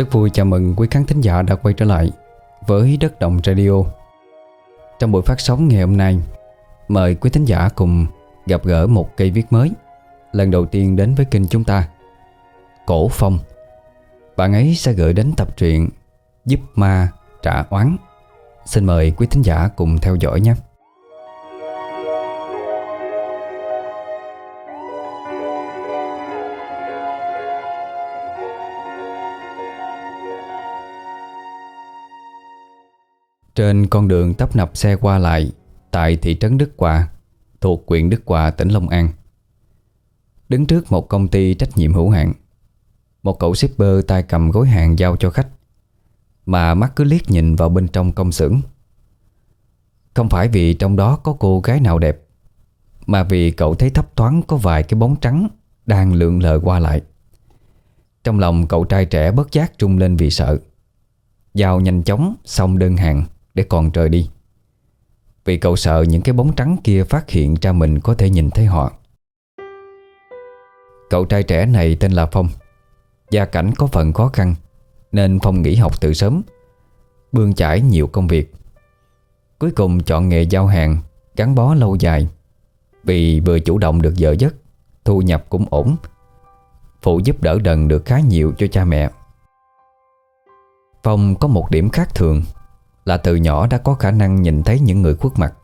Rất vui, chào mừng quý khán thính giả đã quay trở lại với Đất Động Radio. Trong buổi phát sóng ngày hôm nay, Mời quý thính giả cùng gặp gỡ một cây viết mới, Lần đầu tiên đến với kênh chúng ta, Cổ Phong. Bạn ấy sẽ gửi đến tập truyện Giúp ma trả oán. Xin mời quý thính giả cùng theo dõi nhé. Trên con đường tấp nập xe qua lại Tại thị trấn Đức Hòa, Thuộc huyện Đức Hòa, tỉnh Long An. Đứng trước một công ty trách nhiệm hữu hạn, Một cậu shipper tay cầm gói hàng giao cho khách, Mà mắt cứ liếc nhìn vào bên trong công xưởng. Không phải vì trong đó có cô gái nào đẹp, Mà vì cậu thấy thấp thoáng có vài cái bóng trắng Đang lượn lờ qua lại. Trong lòng cậu trai trẻ bất giác trung lên vì sợ, Giao nhanh chóng xong đơn hàng để còn trời đi. Vì cậu sợ những cái bóng trắng kia phát hiện ra mình có thể nhìn thấy họ. Cậu trai trẻ này tên là Phong. Gia cảnh có phần khó khăn, Nên Phong nghỉ học từ sớm, Bươn chải nhiều công việc. Cuối cùng chọn nghề giao hàng, Gắn bó lâu dài. Vì vừa chủ động được vợ giấc Thu nhập cũng ổn. Phụ giúp đỡ đần được khá nhiều cho cha mẹ. Phong có một điểm khác thường là từ nhỏ đã có khả năng nhìn thấy những người khuất mặt.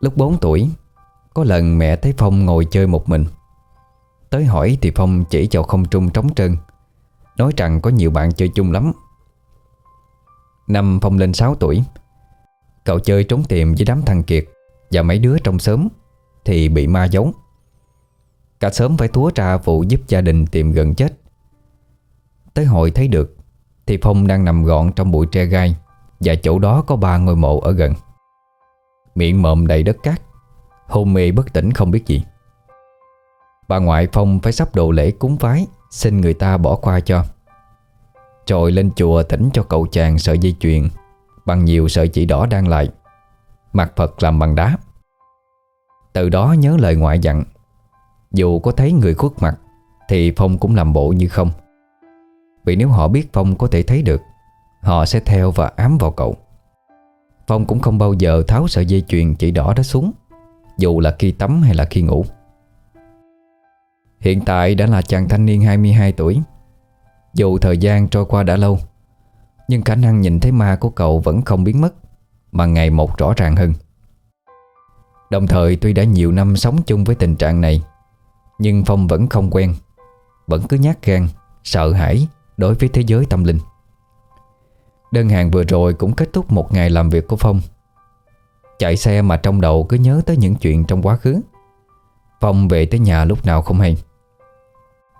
Lúc 4 tuổi, Có lần mẹ thấy Phong ngồi chơi một mình. Tới hỏi thì Phong chỉ cho không trung trống trơn, Nói rằng có nhiều bạn chơi chung lắm. Năm Phong lên 6 tuổi, Cậu chơi trốn tìm với đám thằng Kiệt Và mấy đứa trong xóm Thì bị ma giống. Cả sớm phải túa ra vụ giúp gia đình tìm gần chết. Tới hồi thấy được thì Phong đang nằm gọn trong bụi tre gai và chỗ đó có ba ngôi mộ ở gần. Miệng mộm đầy đất cát, Hôn mê bất tỉnh không biết gì. Bà ngoại Phong phải sắp đồ lễ cúng vái Xin người ta bỏ qua cho. Trồi lên chùa tỉnh cho cậu chàng sợi dây chuyền Bằng nhiều sợi chỉ đỏ đang lại Mặt Phật làm bằng đá. Từ đó nhớ lời ngoại dặn, Dù có thấy người khuất mặt Thì Phong cũng làm bộ như không. Vì nếu họ biết Phong có thể thấy được, Họ sẽ theo và ám vào cậu. Phong cũng không bao giờ tháo sợi dây chuyền chỉ đỏ đó xuống, Dù là khi tắm hay là khi ngủ. Hiện tại đã là chàng thanh niên 22 tuổi. Dù thời gian trôi qua đã lâu, Nhưng khả năng nhìn thấy ma của cậu vẫn không biến mất, Mà ngày một rõ ràng hơn. Đồng thời, tuy đã nhiều năm sống chung với tình trạng này, Nhưng Phong vẫn không quen, Vẫn cứ nhát gan, Sợ hãi đối với thế giới tâm linh. Đơn hàng vừa rồi cũng kết thúc một ngày làm việc của Phong. Chạy xe mà trong đầu cứ nhớ tới những chuyện trong quá khứ. Phong về tới nhà lúc nào không hay.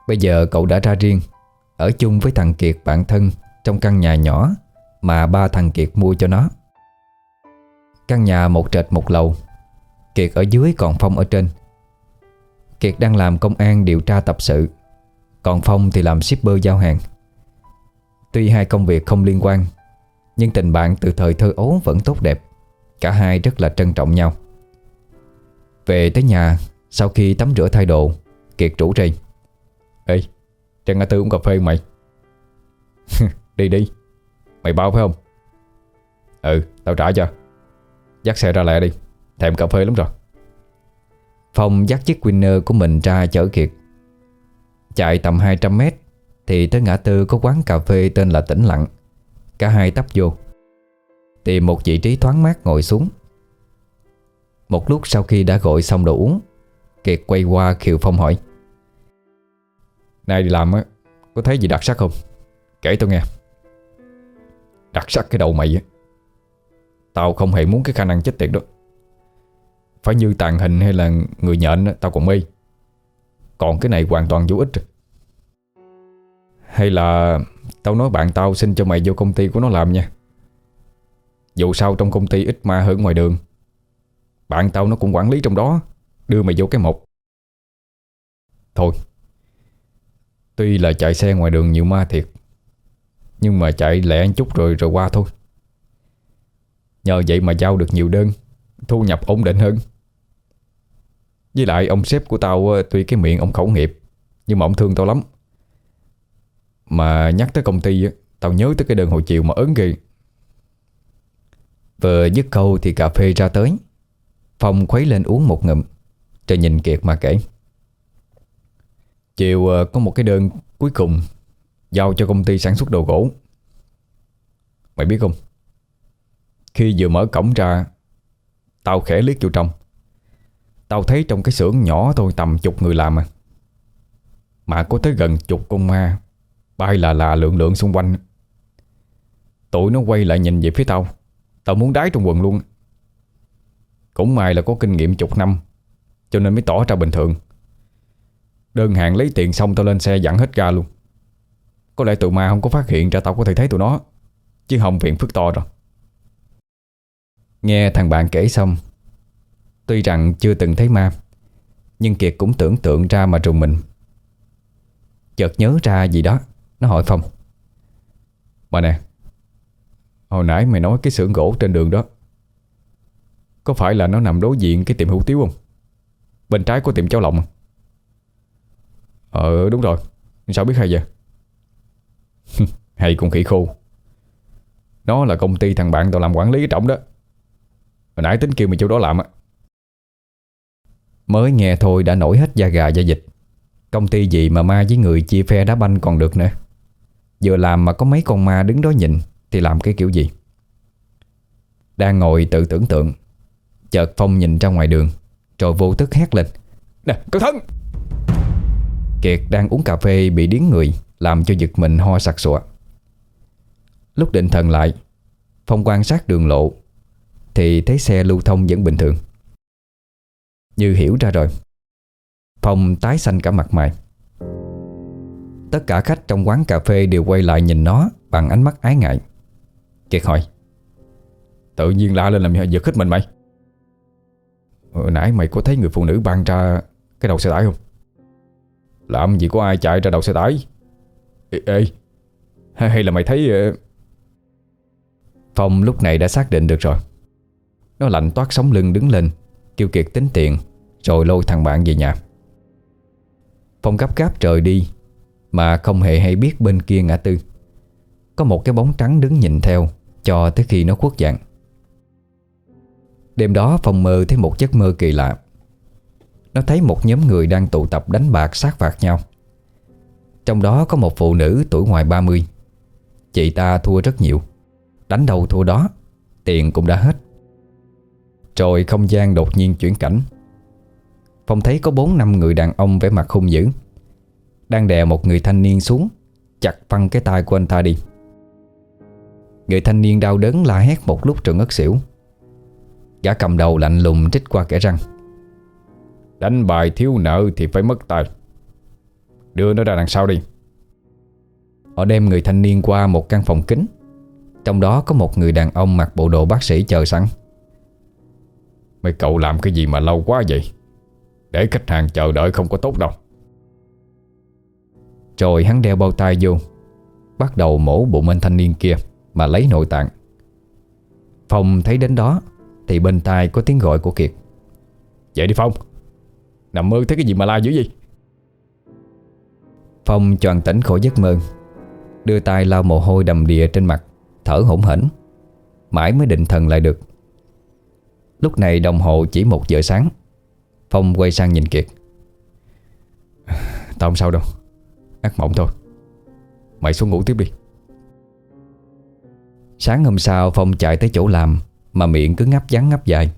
Bây giờ cậu đã ra riêng, Ở chung với thằng Kiệt bạn thân Trong căn nhà nhỏ Mà ba thằng Kiệt mua cho nó. Căn nhà một trệt một lầu, Kiệt ở dưới còn Phong ở trên. Kiệt đang làm công an điều tra tập sự, Còn Phong thì làm shipper giao hàng. Tuy hai công việc không liên quan, nhưng tình bạn từ thời thơ ấu vẫn tốt đẹp. Cả hai rất là trân trọng nhau. Về tới nhà, Sau khi tắm rửa thay đồ, Kiệt rủ Trần Ê Trang ngã tư uống cà phê mày. Đi đi, Mày bao phải không? Ừ tao trả cho. Dắt xe ra lẹ đi, Thèm cà phê lắm rồi. Phong dắt chiếc Winner của mình ra chở Kiệt. Chạy tầm 200 mét thì tới ngã tư có quán cà phê tên là Tĩnh Lặng. Cả hai tấp vô. Tìm một vị trí thoáng mát ngồi xuống. Một lúc sau khi đã gọi xong đồ uống Kiệt quay qua Kiều Phong hỏi. Này đi làm á Có thấy gì đặc sắc không? Kể tôi nghe. Đặc sắc cái đầu mày á. Tao không hề muốn cái khả năng chết tiệt đó. Phải như tàn hình hay là người nhện á, Tao còn mê. Còn cái này hoàn toàn vô ích rồi. Hay là Tao nói bạn tao xin cho mày vô công ty của nó làm nha. Dù sao trong công ty ít ma hơn ngoài đường. Bạn tao nó cũng quản lý trong đó, Đưa mày vô cái một. Thôi, Tuy là chạy xe ngoài đường nhiều ma thiệt, Nhưng mà chạy lẹ một chút rồi rồi qua thôi. Nhờ vậy mà giao được nhiều đơn, Thu nhập ổn định hơn. Với lại ông sếp của tao Tuy cái miệng ông khẩu nghiệp, Nhưng mà ông thương tao lắm. Mà nhắc tới công ty Tao nhớ tới cái đơn hồi chiều mà ớn ghê Vừa dứt câu thì cà phê ra tới. Phong khuấy lên uống một ngụm Rồi nhìn Kiệt mà kể. Chiều ờ, có một cái đơn cuối cùng, Giao cho công ty sản xuất đồ gỗ. Mày biết không? Khi vừa mở cổng ra, Tao khẽ liếc vô trong. Tao thấy trong cái xưởng nhỏ thôi, tầm chục người làm à. Mà có tới gần chục con ma. Bay là là lượng lượng xung quanh. Tụi nó quay lại nhìn về phía tao. Tao muốn đái trong quần luôn. Cũng may là có kinh nghiệm chục năm, Cho nên mới tỏ ra bình thường. Đơn hàng lấy tiền xong tao lên xe dặn hết ga luôn. Có lẽ tụi ma không có phát hiện ra tao có thể thấy tụi nó, Chứ không viện phức to rồi. Nghe thằng bạn kể xong, Tuy rằng chưa từng thấy ma, Nhưng Kiệt cũng tưởng tượng ra mà trùng mình. Chợt nhớ ra gì đó. Nó hỏi Phong. Bà nè, Hồi nãy mày nói cái xưởng gỗ trên đường đó, Có phải là nó nằm đối diện cái tiệm hủ tiếu không? Bên trái có tiệm cháo lòng à? Ờ đúng rồi. Sao biết hay vậy? Hay con khỉ khô. Nó là công ty thằng bạn tao làm quản lý trọng đó. Hồi nãy tính kêu mày chỗ đó làm á. Mới nghe thôi đã nổi hết da gà da dịch Công ty gì mà ma với người chia phe đá banh còn được nữa Vừa làm mà có mấy con ma đứng đó nhìn, Thì làm cái kiểu gì? Đang ngồi tự tưởng tượng, Chợt Phong nhìn ra ngoài đường, Rồi vô tức hét lên. Nè, cẩn thận! Kiệt đang uống cà phê bị điếng người, Làm cho giật mình ho sặc sụa. Lúc định thần lại, Phong quan sát đường lộ, Thì thấy xe lưu thông vẫn bình thường. Như hiểu ra rồi. Phong tái xanh cả mặt mày. Tất cả khách trong quán cà phê đều quay lại nhìn nó Bằng ánh mắt ái ngại. Kiệt hỏi Tự nhiên la lên làm giật khích mình mày. Hồi nãy mày có thấy người phụ nữ băng ra Cái đầu xe tải không? Làm gì có ai chạy ra đầu xe tải. Ê, ê Hay là mày thấy ờ... Phong lúc này đã xác định được rồi. Nó lạnh toát sống lưng đứng lên Kêu Kiệt tính tiền Rồi lôi thằng bạn về nhà. Phong gấp gáp trời đi mà không hề hay biết bên kia ngã tư. Có một cái bóng trắng đứng nhìn theo, Cho tới khi nó khuất dạng. Đêm đó Phong mơ thấy một giấc mơ kỳ lạ. Nó thấy một nhóm người đang tụ tập đánh bạc sát phạt nhau. Trong đó có một phụ nữ tuổi ngoài 30 Chị ta thua rất nhiều. Đánh đầu thua đó, Tiền cũng đã hết. Rồi không gian đột nhiên chuyển cảnh. Phong thấy có 4 năm người đàn ông vẻ mặt hung dữ. Đang đè một người thanh niên xuống, Chặt phăng cái tay của anh ta đi. Người thanh niên đau đớn la hét một lúc rồi ngất xỉu. Gã cầm đầu lạnh lùng trích qua kẻ răng. Đánh bài thiếu nợ thì phải mất tài. Đưa nó ra đằng sau đi. Họ đem người thanh niên qua một căn phòng kính Trong đó có một người đàn ông mặc bộ đồ bác sĩ chờ sẵn. Mấy cậu làm cái gì mà lâu quá vậy? Để khách hàng chờ đợi không có tốt đâu. Rồi hắn đeo bao tay vô, Bắt đầu mổ bụng anh thanh niên kia Mà lấy nội tạng. Phong thấy đến đó Thì bên tai có tiếng gọi của Kiệt. Dậy đi Phong, Nằm mơ thấy cái gì mà la dữ gì Phong choàng tỉnh khỏi giấc mơ, Đưa tay lau mồ hôi đầm đìa trên mặt, Thở hổn hển, Mãi mới định thần lại được. Lúc này đồng hồ chỉ một giờ sáng, Phong quay sang nhìn Kiệt. Tao không sao đâu Ác mộng thôi. Mày xuống ngủ tiếp đi. Sáng hôm sau, Phong chạy tới chỗ làm, Mà miệng cứ ngáp vắng ngáp dài.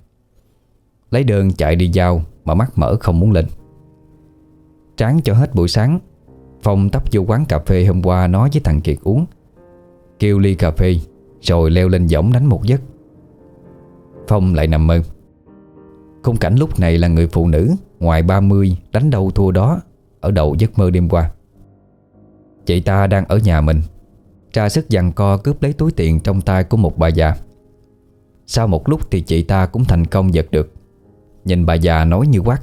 Lấy đơn chạy đi giao, Mà mắt mở không muốn lên. Tráng cho hết buổi sáng, Phong tấp vô quán cà phê hôm qua nói với thằng Kiệt uống. Kêu ly cà phê, Rồi leo lên võng đánh một giấc. Phong lại nằm mơ. Khung cảnh lúc này là người phụ nữ Ngoài 30 đánh đâu thua đó Ở đầu giấc mơ đêm qua. Chị ta đang ở nhà mình. Tra sức dằn co cướp lấy túi tiền Trong tay của một bà già. Sau một lúc thì chị ta cũng thành công giật được. Nhìn bà già nói như quát.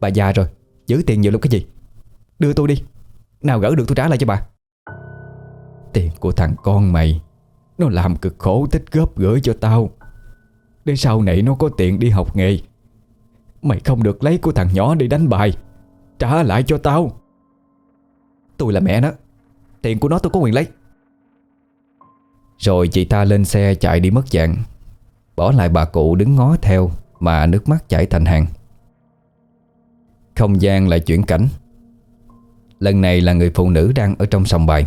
Bà già rồi, Giữ tiền nhiều lúc cái gì? Đưa tôi đi. Nào gỡ được tôi trả lại cho bà. Tiền của thằng con mày, Nó làm cực khổ tích góp gửi cho tao. Để sau này nó có tiền đi học nghề. Mày không được lấy của thằng nhỏ đi đánh bài. Trả lại cho tao. Tôi là mẹ nó. Tiền của nó tôi có quyền lấy. Rồi chị ta lên xe chạy đi mất dạng. Bỏ lại bà cụ đứng ngó theo Mà nước mắt chảy thành hàng. Không gian lại chuyển cảnh. Lần này là người phụ nữ đang ở trong sòng bài.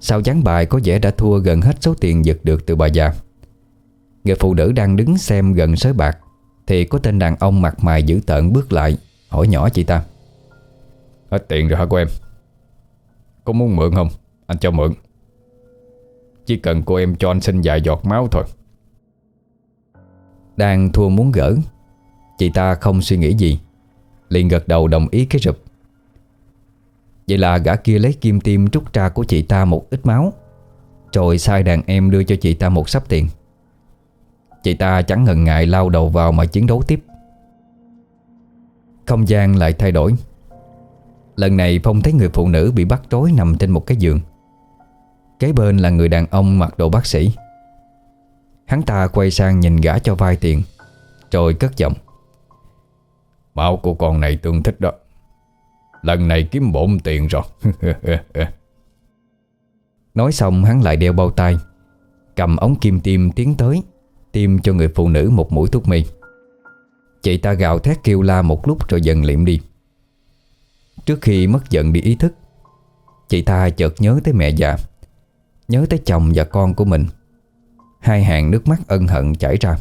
Sau gián bài có vẻ đã thua gần hết số tiền giật được từ bà già. Người phụ nữ đang đứng xem gần sới bạc Thì có tên đàn ông mặt mày dữ tợn bước lại, Hỏi nhỏ chị ta. Hết tiền rồi hả cô em? Có muốn mượn không? Anh cho mượn. Chỉ cần cô em cho anh xin vài giọt máu thôi. Đang thua muốn gỡ, Chị ta không suy nghĩ gì, liền gật đầu đồng ý cái rụp. Vậy là gã kia lấy kim tiêm trút ra của chị ta một ít máu, Rồi sai đàn em đưa cho chị ta một sắp tiền. Chị ta chẳng ngần ngại lao đầu vào mà chiến đấu tiếp. Không gian lại thay đổi. Lần này Phong thấy người phụ nữ bị bắt trối nằm trên một cái giường. Kế bên là người đàn ông mặc đồ bác sĩ. Hắn ta quay sang nhìn gã cho vai tiền, Rồi cất giọng. Máu của con này tương thích đó. Lần này kiếm bổn tiền rồi. Nói xong, hắn lại đeo bao tay, Cầm ống kim tiêm tiến tới, Tiêm cho người phụ nữ một mũi thuốc mì Chị ta gào thét kêu la một lúc rồi dần liệm đi. Trước khi mất giận đi ý thức, Chị ta chợt nhớ tới mẹ già, Nhớ tới chồng và con của mình. Hai hàng nước mắt ân hận chảy ra.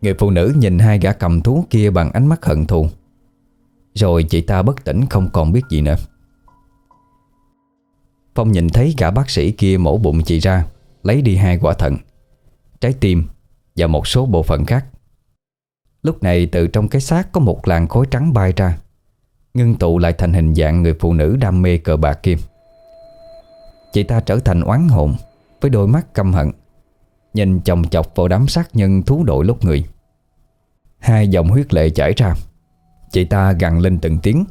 Người phụ nữ nhìn hai gã cầm thú kia bằng ánh mắt hận thù. Rồi chị ta bất tỉnh không còn biết gì nữa. Phong nhìn thấy gã bác sĩ kia mổ bụng chị ra, Lấy đi hai quả thận, Trái tim Và một số bộ phận khác. Lúc này từ trong cái xác có một làn khối trắng bay ra. Ngưng tụ lại thành hình dạng người phụ nữ đam mê cờ bạc kim Chị ta trở thành oán hồn, Với đôi mắt căm hận, Nhìn chồng chọc vào đám sát nhân thú đội lúc người. Hai dòng huyết lệ chảy ra, Chị ta gằn lên từng tiếng,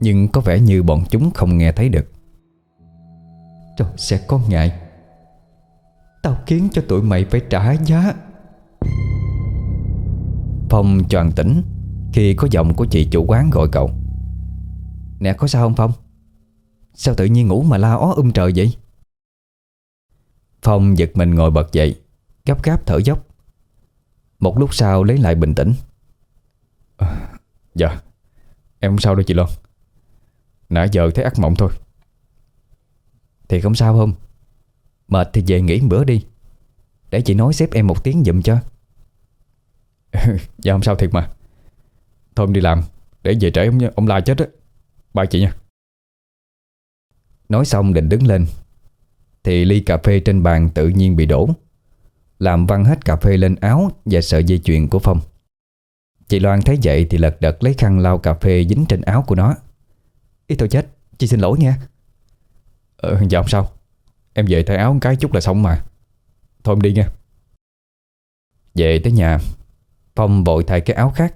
Nhưng có vẻ như bọn chúng không nghe thấy được. Trời, sẽ có ngại Tao khiến cho tụi mày phải trả giá. Phong choàng tỉnh Khi có giọng của chị chủ quán gọi cậu. Nè có sao không Phong? Sao tự nhiên ngủ mà la ó um trời vậy? Phong giật mình ngồi bật dậy Gấp gáp thở dốc. Một lúc sau lấy lại bình tĩnh. À, Dạ Em không sao đâu chị Loan. Nãy giờ thấy ác mộng thôi. Thì không sao không? Mệt thì về nghỉ bữa đi. Để chị nói xếp em một tiếng giùm cho. Dạ không sao thiệt mà. Thôi em đi làm Để về trễ ông, ông la chết á Bye chị nha. Nói xong định đứng lên, Thì ly cà phê trên bàn tự nhiên bị đổ, Làm văng hết cà phê lên áo Và sợi dây chuyền của Phong. Chị Loan thấy vậy thì lật đật lấy khăn lau cà phê dính trên áo của nó. Ý tôi chết, Chị xin lỗi nha. Ờ dạ không sao. Em về thay áo một cái chút là xong mà. Thôi em đi nha. Về tới nhà, Phong vội thay cái áo khác,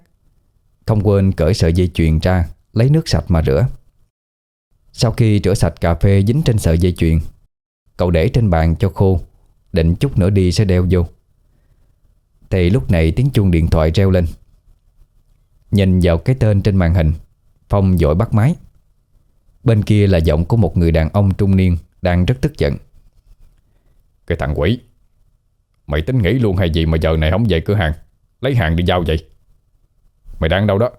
Không quên cởi sợi dây chuyền ra Lấy nước sạch mà rửa. Sau khi rửa sạch cà phê dính trên sợi dây chuyền, Cậu để trên bàn cho khô, Định chút nữa đi sẽ đeo vô. Thì lúc này tiếng chuông điện thoại reo lên. Nhìn vào cái tên trên màn hình, Phong dội bắt máy. Bên kia là giọng của một người đàn ông trung niên Đang rất tức giận. Cái thằng quỷ, Mày tính nghĩ luôn hay gì mà giờ này không về cửa hàng, Lấy hàng đi giao vậy? Mày đang đâu đó?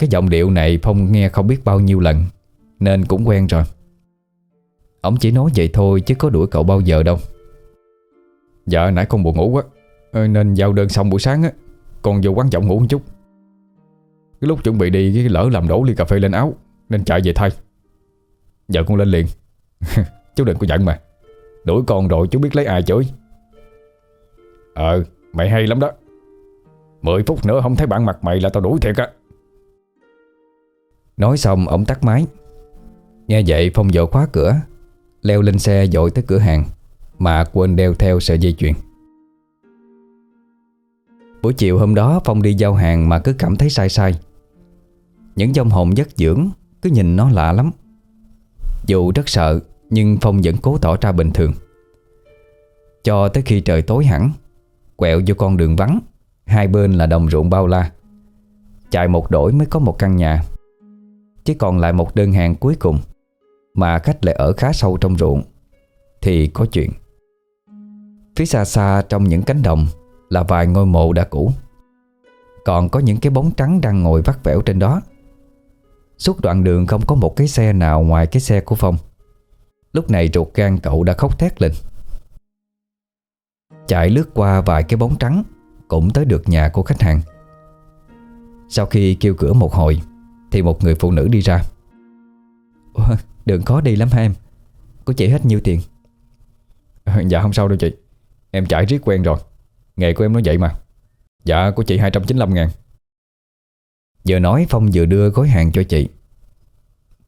Cái giọng điệu này Phong nghe không biết bao nhiêu lần, Nên cũng quen rồi. Ông chỉ nói vậy thôi chứ có đuổi cậu bao giờ đâu. Dạ nãy con buồn ngủ quá. Ờ, nên giao đơn xong buổi sáng á, Con vô quán giọng ngủ một chút. Cái lúc chuẩn bị đi, cái lỡ làm đổ ly cà phê lên áo, Nên chạy về thay. Giờ con lên liền. Chú đừng có giận mà. Đuổi con rồi chú biết lấy ai chửi. Ờ mày hay lắm đó. Mười phút nữa không thấy bạn mặt mày là tao đuổi thiệt á. Nói xong ổng tắt máy. Nghe vậy, Phong vội khóa cửa, Leo lên xe dội tới cửa hàng, Mà quên đeo theo sợi dây chuyền. Buổi chiều hôm đó, Phong đi giao hàng mà cứ cảm thấy sai sai. Những dòng hồn giấc dưỡng, Cứ nhìn nó lạ lắm. Dù rất sợ, Nhưng Phong vẫn cố tỏ ra bình thường. Cho tới khi trời tối hẳn, Quẹo vô con đường vắng, Hai bên là đồng ruộng bao la. Chạy một đổi mới có một căn nhà. Chỉ còn lại một đơn hàng cuối cùng, Mà khách lại ở khá sâu trong ruộng, Thì có chuyện. Phía xa xa trong những cánh đồng Là vài ngôi mộ đã cũ. Còn có những cái bóng trắng đang ngồi vắt vẻo trên đó. Suốt đoạn đường không có một cái xe nào ngoài cái xe của Phong. Lúc này ruột gan cậu đã khóc thét lên. Chạy lướt qua vài cái bóng trắng Cũng tới được nhà của khách hàng. Sau khi kêu cửa một hồi thì một người phụ nữ đi ra. Đường khó đi lắm ha em? Của chị hết nhiêu tiền? Ờ, dạ không sao đâu chị. Em chạy riết quen rồi. Nghề của em nó vậy mà. Dạ của chị 295 ngàn. Vừa nói Phong vừa đưa gói hàng cho chị.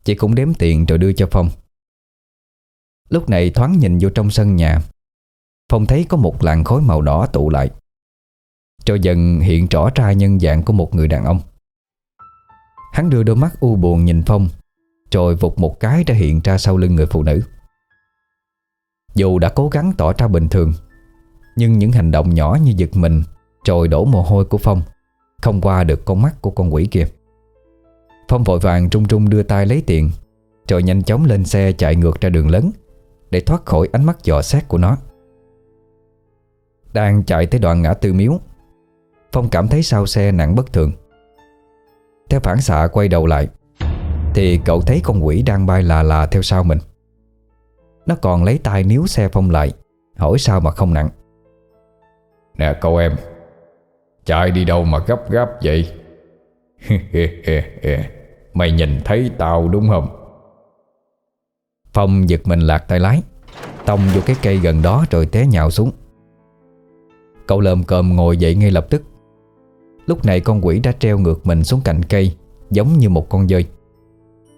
Chị cũng đếm tiền rồi đưa cho Phong. Lúc này thoáng nhìn vô trong sân nhà. Phong thấy có một làn khói màu đỏ tụ lại. Rồi dần hiện rõ ra nhân dạng của một người đàn ông. Hắn đưa đôi mắt u buồn nhìn Phong Rồi vụt một cái đã hiện ra sau lưng người phụ nữ. Dù đã cố gắng tỏ ra bình thường, Nhưng những hành động nhỏ như giật mình Rồi đổ mồ hôi của Phong Không qua được con mắt của con quỷ kia. Phong vội vàng trung trung đưa tay lấy tiền, Rồi nhanh chóng lên xe chạy ngược ra đường lớn Để thoát khỏi ánh mắt dò xét của nó. Đang chạy tới đoạn ngã tư miếu, Phong cảm thấy sau xe nặng bất thường. Theo phản xạ quay đầu lại Thì cậu thấy con quỷ đang bay là là theo sau mình. Nó còn lấy tay níu xe Phong lại Hỏi sao mà không nặng. Nè cậu em Chạy đi đâu mà gấp gáp vậy? Mày nhìn thấy tao đúng không? Phong giật mình lạc tay lái Tông vô cái cây gần đó rồi té nhào xuống. Cậu lơm cơm ngồi dậy ngay lập tức Lúc này con quỷ đã treo ngược mình xuống cạnh cây Giống như một con dơi.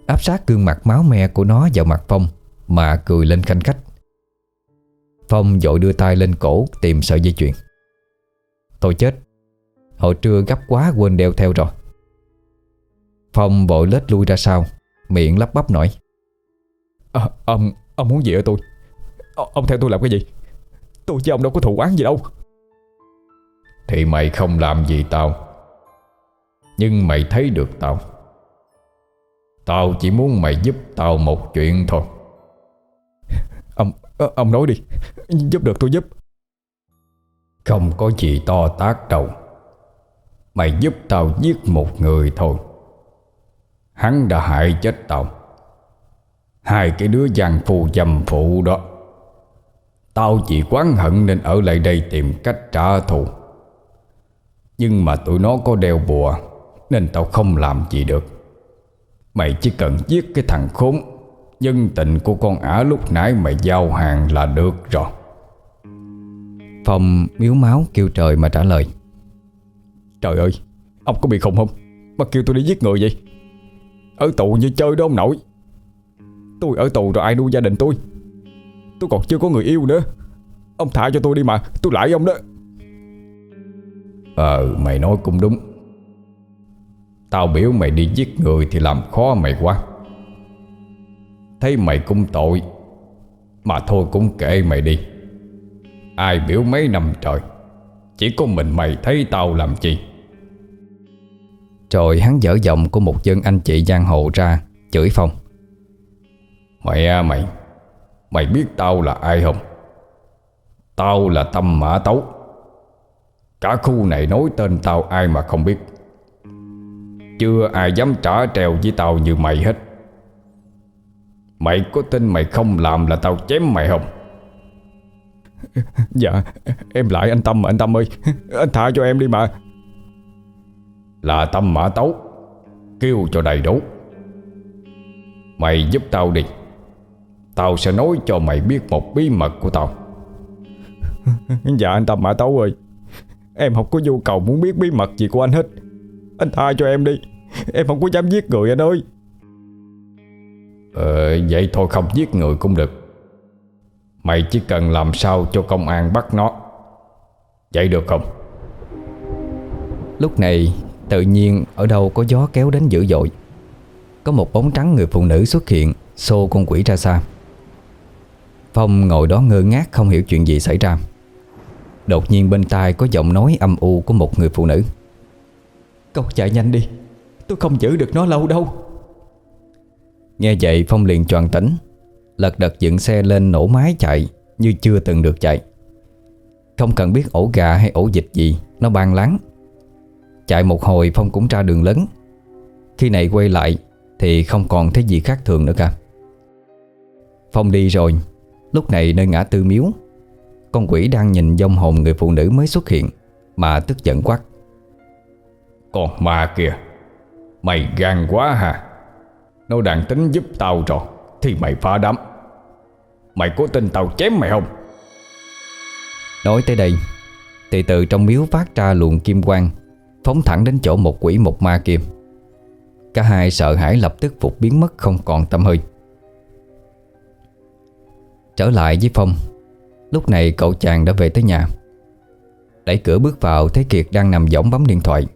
Áp sát gương mặt máu me của nó vào mặt Phong Mà cười lên khanh khách. Phong dội đưa tay lên cổ Tìm sợi dây chuyền. Tôi chết Hồi trưa gấp quá quên đeo theo rồi. Phong vội lết lui ra sau Miệng lắp bắp nói. À, Ông ông muốn gì ở tôi? Ông theo tôi làm cái gì? Tôi với ông đâu có thù oán gì đâu. Thì mày không làm gì tao. Nhưng mày thấy được tao. Tao chỉ muốn mày giúp tao một chuyện thôi. Ông ờ, ông nói đi. Giúp được tôi giúp. Không có gì to tác đâu. Mày giúp tao giết một người thôi. Hắn đã hại chết tao. Hai cái đứa giang phù dầm phụ đó. Tao chỉ quán hận nên ở lại đây tìm cách trả thù. Nhưng mà tụi nó có đeo bùa Nên tao không làm gì được. Mày chỉ cần giết cái thằng khốn Nhân tình của con ả lúc nãy mày giao hàng là được rồi. Phong miếu máu kêu trời mà trả lời. Trời ơi Ông có bị khùng không? Mà kêu tôi đi giết người vậy? Ở tù như chơi đó ông nội Tôi ở tù rồi ai nuôi gia đình tôi? Tôi còn chưa có người yêu nữa. Ông thả cho tôi đi mà Tôi lại ông đó Ờ mày nói cũng đúng. Tao biểu mày đi giết người Thì làm khó mày quá. Thấy mày cũng tội Mà thôi cũng kệ mày đi. Ai biểu mấy năm trời Chỉ có mình mày thấy tao làm chi. Rồi hắn dở giọng của một dân anh chị giang hồ ra Chửi Phong. Mẹ mày Mày biết tao là ai không? Tao là Tâm Mã Tấu Cả khu này nói tên tao ai mà không biết. Chưa ai dám trả treo với tao như mày hết. Mày có tin mày không làm là tao chém mày không? Dạ Em lại anh Tâm anh Tâm ơi. Anh tha cho em đi mà. Là Tâm Mã Tấu Kêu cho đầy đủ. Mày giúp tao đi. Tao sẽ nói cho mày biết một bí mật của tao. Dạ anh Tâm Mã Tấu ơi Em không có nhu cầu muốn biết bí mật gì của anh hết. Anh tha cho em đi. Em không có dám giết người anh ơi. Ờ vậy thôi không giết người cũng được. Mày chỉ cần làm sao cho công an bắt nó. Vậy được không? Lúc này tự nhiên ở đâu có gió kéo đến dữ dội. Có một bóng trắng người phụ nữ xuất hiện Xô con quỷ ra xa. Phong ngồi đó ngơ ngác không hiểu chuyện gì xảy ra Đột nhiên bên tai có giọng nói âm u của một người phụ nữ. Cậu chạy nhanh đi, Tôi không giữ được nó lâu đâu. Nghe vậy, Phong liền choàng tỉnh, Lật đật dựng xe lên nổ máy chạy Như chưa từng được chạy. Không cần biết ổ gà hay ổ dịch gì, Nó ban láng. Chạy một hồi, Phong cũng ra đường lớn. Khi này quay lại Thì không còn thấy gì khác thường nữa cả. Phong đi rồi, Lúc này nơi ngã tư miếu. Con quỷ đang nhìn dông hồn người phụ nữ mới xuất hiện Mà tức giận quát. Con ma kìa Mày gan quá hả Nó đang tính giúp tao rồi Thì mày phá đám. Mày có tin tao chém mày không? Nói tới đây Thì từ trong miếu phát ra luồng kim quang Phóng thẳng đến chỗ một quỷ một ma kia. Cả hai sợ hãi lập tức phục biến mất không còn tâm hơi. Trở lại với Phong Lúc này cậu chàng đã về tới nhà. Đẩy cửa bước vào Thấy Kiệt đang nằm võng bấm điện thoại.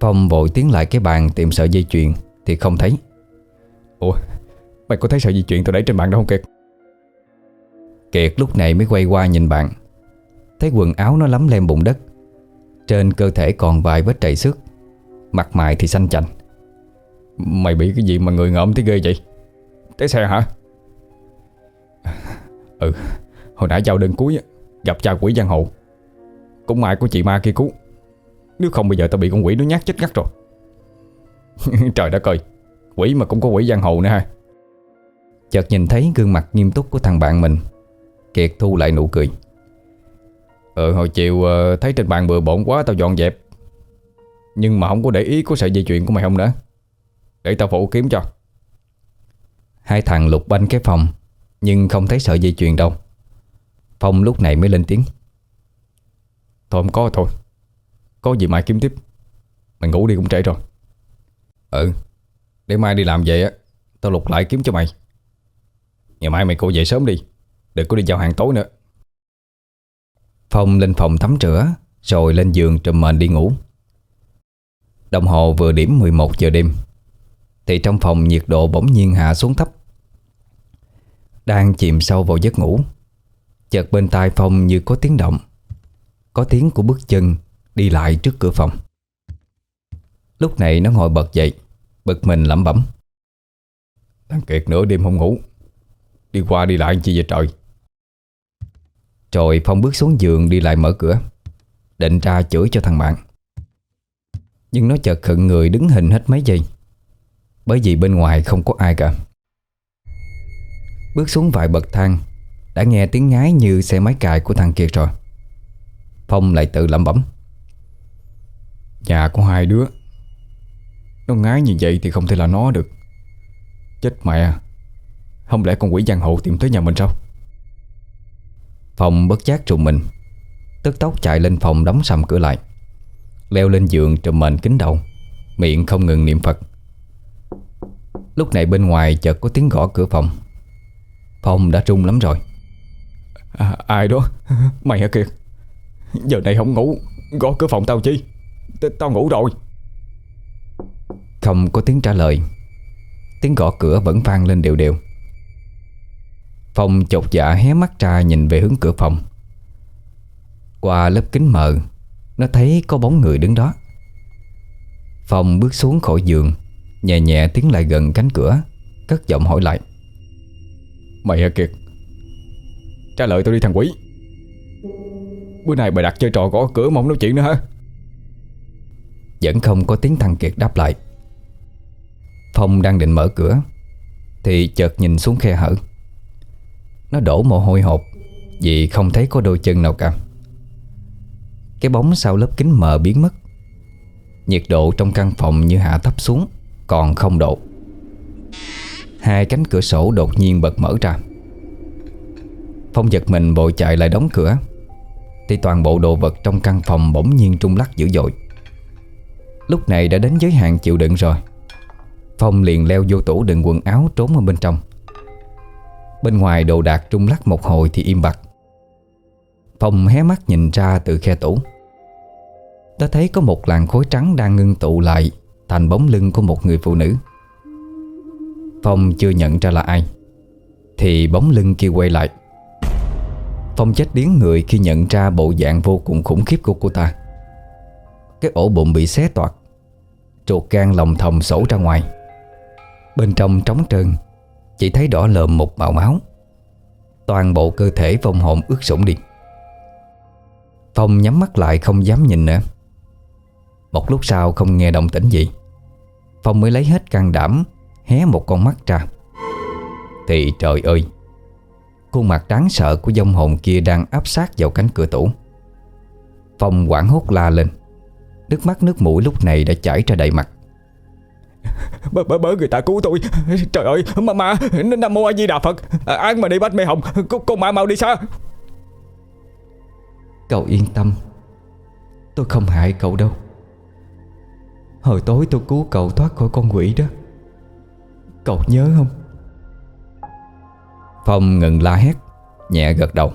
Phong vội tiến lại cái bàn Tìm sợi dây chuyền Thì không thấy. Ủa Mày có thấy sợi dây chuyền tao đẩy trên bàn đâu không Kiệt? Kiệt lúc này mới quay qua nhìn bạn. Thấy quần áo nó lắm lem bụng đất. Trên cơ thể còn vài vết trầy xước. Mặt mày thì xanh chành. Mày bị cái gì mà người ngợm thế ghê vậy? Té xe hả? Ừ Hồi nãy giao đơn cuối Gặp cha quỷ giang hồ. Cũng mai của chị ma kia cứu. Nếu không bây giờ tao bị con quỷ nó nhát chết ngắt rồi. Trời đất ơi, Quỷ mà cũng có quỷ giang hồ nữa ha. Chợt nhìn thấy gương mặt nghiêm túc của thằng bạn mình, Kiệt thu lại nụ cười. Ờ hồi chiều ờ, thấy trên bàn bừa bộn quá tao dọn dẹp. Nhưng mà không có để ý có sợi dây chuyện của mày không nữa. Để tao phụ kiếm cho. Hai thằng lục banh cái phòng, Nhưng không thấy sợi dây chuyền đâu. Phong lúc này mới lên tiếng. Thôi không có thôi. Có gì mai kiếm tiếp. Mày ngủ đi cũng trễ rồi. Ừ Để mai đi làm về á, Tao lục lại kiếm cho mày. Ngày mai mày cô về sớm đi, Đừng có đi giao hàng tối nữa. Phong lên phòng tắm rửa, Rồi lên giường trùm mền đi ngủ. Đồng hồ vừa điểm 11 giờ đêm, Thì trong phòng nhiệt độ bỗng nhiên hạ xuống thấp. Đang chìm sâu vào giấc ngủ. Chợt bên tai Phong như có tiếng động. Có tiếng của bước chân Đi lại trước cửa phòng. Lúc này nó ngồi bật dậy, Bực mình lẩm bẩm. Thằng Kiệt nửa đêm không ngủ, Đi qua đi lại chi vậy trời? Rồi Phong bước xuống giường đi lại mở cửa, Định ra chửi cho thằng bạn Nhưng nó chợt khựng người đứng hình hết mấy giây, Bởi vì bên ngoài không có ai cả. Bước xuống vài bậc thang đã nghe tiếng ngái như xe máy cài của thằng Kiệt rồi. Phong lại tự lẩm bẩm. Nhà của hai đứa, Nó ngái như vậy thì không thể là nó được. Chết mẹ, Không lẽ con quỷ giang hộ tìm tới nhà mình sao? Phong bất giác trùng mình, Tức tốc chạy lên phòng đóng sầm cửa lại, Leo lên giường trùm mền kính đầu, Miệng không ngừng niệm Phật. Lúc này bên ngoài chợt có tiếng gõ cửa phòng. Phong đã rung lắm rồi à, Ai đó? Mày hả Kiệt Giờ này không ngủ Gõ cửa phòng tao chi? T Tao ngủ rồi. Không có tiếng trả lời. Tiếng gõ cửa vẫn vang lên đều đều. Phong chột dạ hé mắt ra nhìn về hướng cửa phòng. Qua lớp kính mờ Nó thấy có bóng người đứng đó. Phong bước xuống khỏi giường Nhẹ nhẹ tiến lại gần cánh cửa Cất giọng hỏi lại. Mày hả Kiệt Trả lời tôi đi, thằng quỷ. Bữa nay bà đặt chơi trò gõ cửa mà không nói chuyện nữa hả? Vẫn không có tiếng thằng Kiệt đáp lại. Phong đang định mở cửa, Thì chợt nhìn xuống khe hở. Nó đổ mồ hôi hột Vì không thấy có đôi chân nào cả. Cái bóng sau lớp kính mờ biến mất. Nhiệt độ trong căn phòng như hạ thấp xuống, Còn không độ. Hai cánh cửa sổ đột nhiên bật mở ra. Phong giật mình vội chạy lại đóng cửa. Thì toàn bộ đồ vật trong căn phòng bỗng nhiên trung lắc dữ dội. Lúc này đã đến giới hạn chịu đựng rồi. Phong liền leo vô tủ đựng quần áo trốn ở bên trong. Bên ngoài đồ đạc trung lắc một hồi thì im bặt. Phong hé mắt nhìn ra từ khe tủ. Đã thấy có một làn khối trắng đang ngưng tụ lại Thành bóng lưng của một người phụ nữ. Phong chưa nhận ra là ai, Thì bóng lưng kia quay lại. Phong chết điếng người khi nhận ra bộ dạng vô cùng khủng khiếp của cô ta. Cái ổ bụng bị xé toạc, Trột gan lòng thòng sổ ra ngoài. Bên trong trống trơn, Chỉ thấy đỏ lợm một màu máu. Toàn bộ cơ thể vong hồn ướt sũng đi. Phong nhắm mắt lại không dám nhìn nữa. Một lúc sau không nghe động tĩnh gì, Phong mới lấy hết can đảm, Hé một con mắt ra. Thì trời ơi! Khuôn mặt đáng sợ của dông hồn kia Đang áp sát vào cánh cửa tủ. Phong quảng hốt la lên. Nước mắt nước mũi lúc này đã chảy ra đầy mặt. Bớ, bớ, bớ người ta cứu tôi. Trời ơi mà mà Nam mô A Di Đà Phật. Án mà đi bắt mê hồng. Con, con ma mau đi xa Cậu yên tâm. Tôi không hại cậu đâu. Hồi tối tôi cứu cậu thoát khỏi con quỷ đó. Cậu nhớ không Phong ngừng la hét Nhẹ gật đầu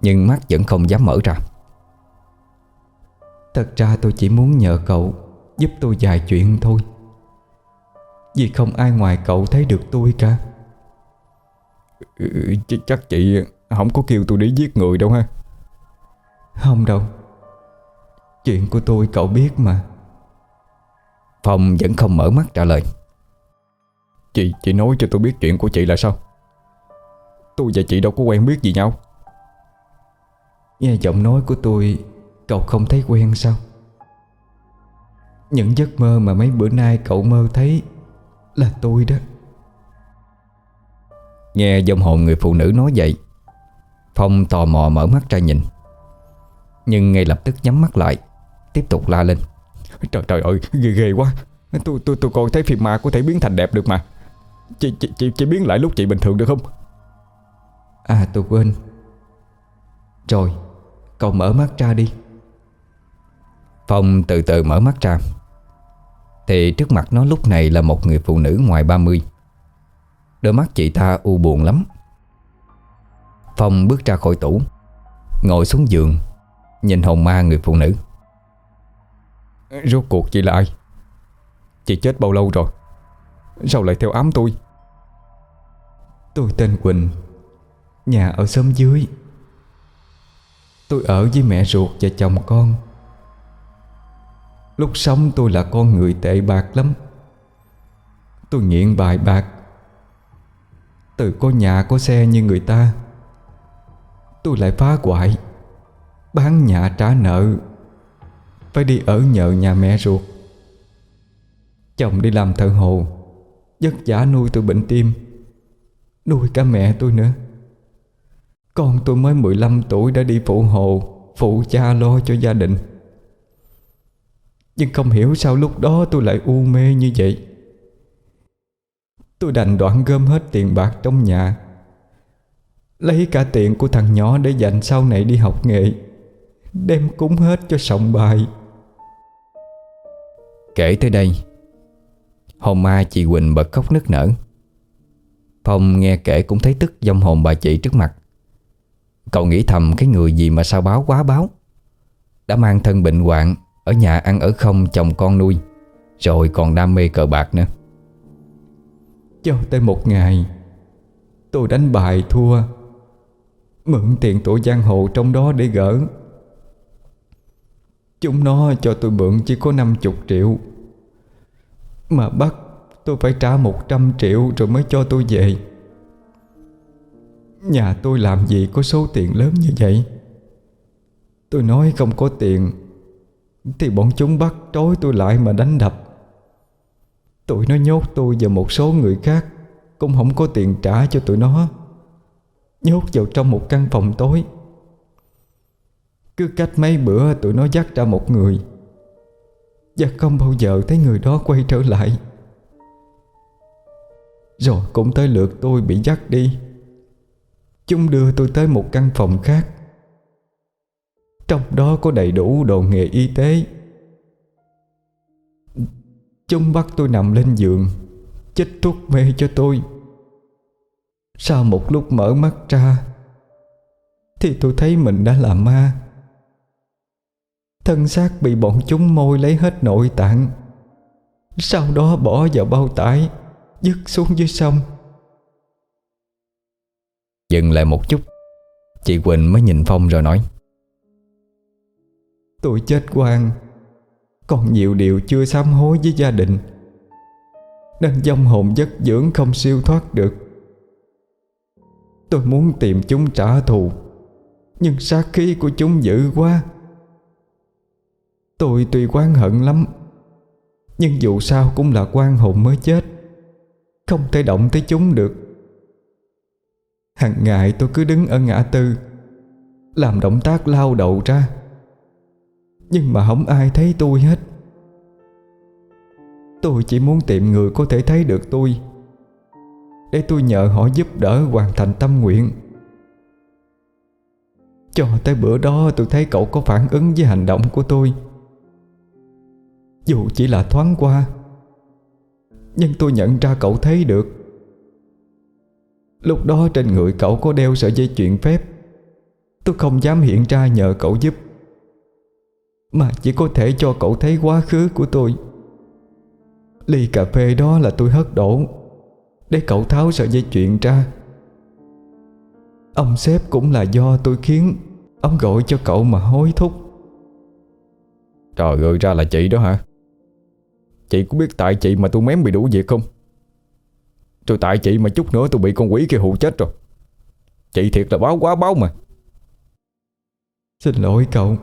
Nhưng mắt vẫn không dám mở ra. Thật ra tôi chỉ muốn nhờ cậu Giúp tôi vài chuyện thôi. Vì không ai ngoài cậu thấy được tôi cả. Ừ, Chắc chị không có kêu tôi đi giết người đâu ha. Không đâu. Chuyện của tôi cậu biết mà. Phong vẫn không mở mắt trả lời. Chị, chị nói cho tôi biết chuyện của chị là sao Tôi và chị đâu có quen biết gì nhau. Nghe giọng nói của tôi Cậu không thấy quen sao? Những giấc mơ mà mấy bữa nay cậu mơ thấy Là tôi đó. Nghe dòng hồn người phụ nữ nói vậy Phong tò mò mở mắt ra nhìn. Nhưng ngay lập tức nhắm mắt lại Tiếp tục la lên. Trời trời ơi ghê ghê quá. Tôi tôi tôi còn thấy phim ma có thể biến thành đẹp được mà. Chị, chị, chị, chị biến lại lúc chị bình thường được không À tôi quên. Rồi, Cậu mở mắt ra đi. Phong từ từ mở mắt ra. Thì trước mặt nó lúc này là một người phụ nữ ngoài 30 Đôi mắt chị ta u buồn lắm. Phong bước ra khỏi tủ, Ngồi xuống giường, Nhìn hồn ma người phụ nữ. Rốt cuộc chị là ai? Chị chết bao lâu rồi? Sao lại theo ám tôi? Tôi tên Quỳnh. Nhà ở xóm dưới. Tôi ở với mẹ ruột và chồng con. Lúc sống tôi là con người tệ bạc lắm. Tôi nghiện bài bạc. Từ có nhà có xe như người ta, Tôi lại phá hoại, Bán nhà trả nợ. Phải đi ở nhờ nhà mẹ ruột. Chồng đi làm thợ hồ, Vất vả nuôi tôi bệnh tim, Nuôi cả mẹ tôi nữa. Con tôi mới 15 tuổi đã đi phụ hồ, Phụ cha lo cho gia đình. Nhưng không hiểu sao lúc đó tôi lại u mê như vậy. Tôi đành đoạn gom hết tiền bạc trong nhà, Lấy cả tiền của thằng nhỏ để dành sau này đi học nghề Đem cúng hết cho sòng bài. Kể tới đây, Hôm mai chị Quỳnh bật khóc nức nở. Phong nghe kể cũng thấy tức dòng hồn bà chị trước mặt. Cậu nghĩ thầm cái người gì mà sao báo quá báo. Đã mang thân bệnh hoạn, Ở nhà ăn ở không, chồng con nuôi. Rồi còn đam mê cờ bạc nữa. Cho tới một ngày, Tôi đánh bài thua. Mượn tiền tổ giang hồ trong đó để gỡ. Chúng nó cho tôi mượn chỉ có 50 triệu. Mà bắt tôi phải trả 100 triệu rồi mới cho tôi về. Nhà tôi làm gì có số tiền lớn như vậy? Tôi nói không có tiền, Thì bọn chúng bắt trói tôi lại mà đánh đập. Tụi nó nhốt tôi và một số người khác Cũng không có tiền trả cho tụi nó. Nhốt vào trong một căn phòng tối. Cứ cách mấy bữa tụi nó dắt ra một người, Và không bao giờ thấy người đó quay trở lại. Rồi cũng tới lượt tôi bị dắt đi. Chúng đưa tôi tới một căn phòng khác. Trong đó có đầy đủ đồ nghề y tế. Chúng bắt tôi nằm lên giường, Chích thuốc mê cho tôi. Sau một lúc mở mắt ra, Thì tôi thấy mình đã là ma. Thân xác bị bọn chúng môi lấy hết nội tạng. Sau đó bỏ vào bao tải, Dứt xuống dưới sông. Dừng lại một chút. Chị Quỳnh mới nhìn Phong rồi nói. Tôi chết quan Còn nhiều điều chưa sám hối với gia đình. Nên dông hồn giấc dưỡng không siêu thoát được. Tôi muốn tìm chúng trả thù, Nhưng sát khí của chúng dữ quá. Tôi tuy quan hận lắm, Nhưng dù sao cũng là quan hồn mới chết. Không thể động tới chúng được. Hằng ngày tôi cứ đứng ở ngã tư, Làm động tác lao đầu ra. Nhưng mà không ai thấy tôi hết. Tôi chỉ muốn tìm người có thể thấy được tôi, Để tôi nhờ họ giúp đỡ hoàn thành tâm nguyện. Cho tới bữa đó tôi thấy cậu có phản ứng với hành động của tôi. Dù chỉ là thoáng qua, Nhưng tôi nhận ra cậu thấy được. Lúc đó trên người cậu có đeo sợi dây chuyện phép. Tôi không dám hiện ra nhờ cậu giúp. Mà chỉ có thể cho cậu thấy quá khứ của tôi. Ly cà phê đó là tôi hất đổ, Để cậu tháo sợi dây chuyện ra. Ông sếp cũng là do tôi khiến, Ông gọi cho cậu mà hối thúc. Trời ơi, ra là chị đó hả? Chị có biết tại chị mà tôi mém bị đủ việc không? Rồi tại chị mà chút nữa tôi bị con quỷ kia hụ chết rồi. Chị thiệt là báo quá báo mà. Xin lỗi cậu.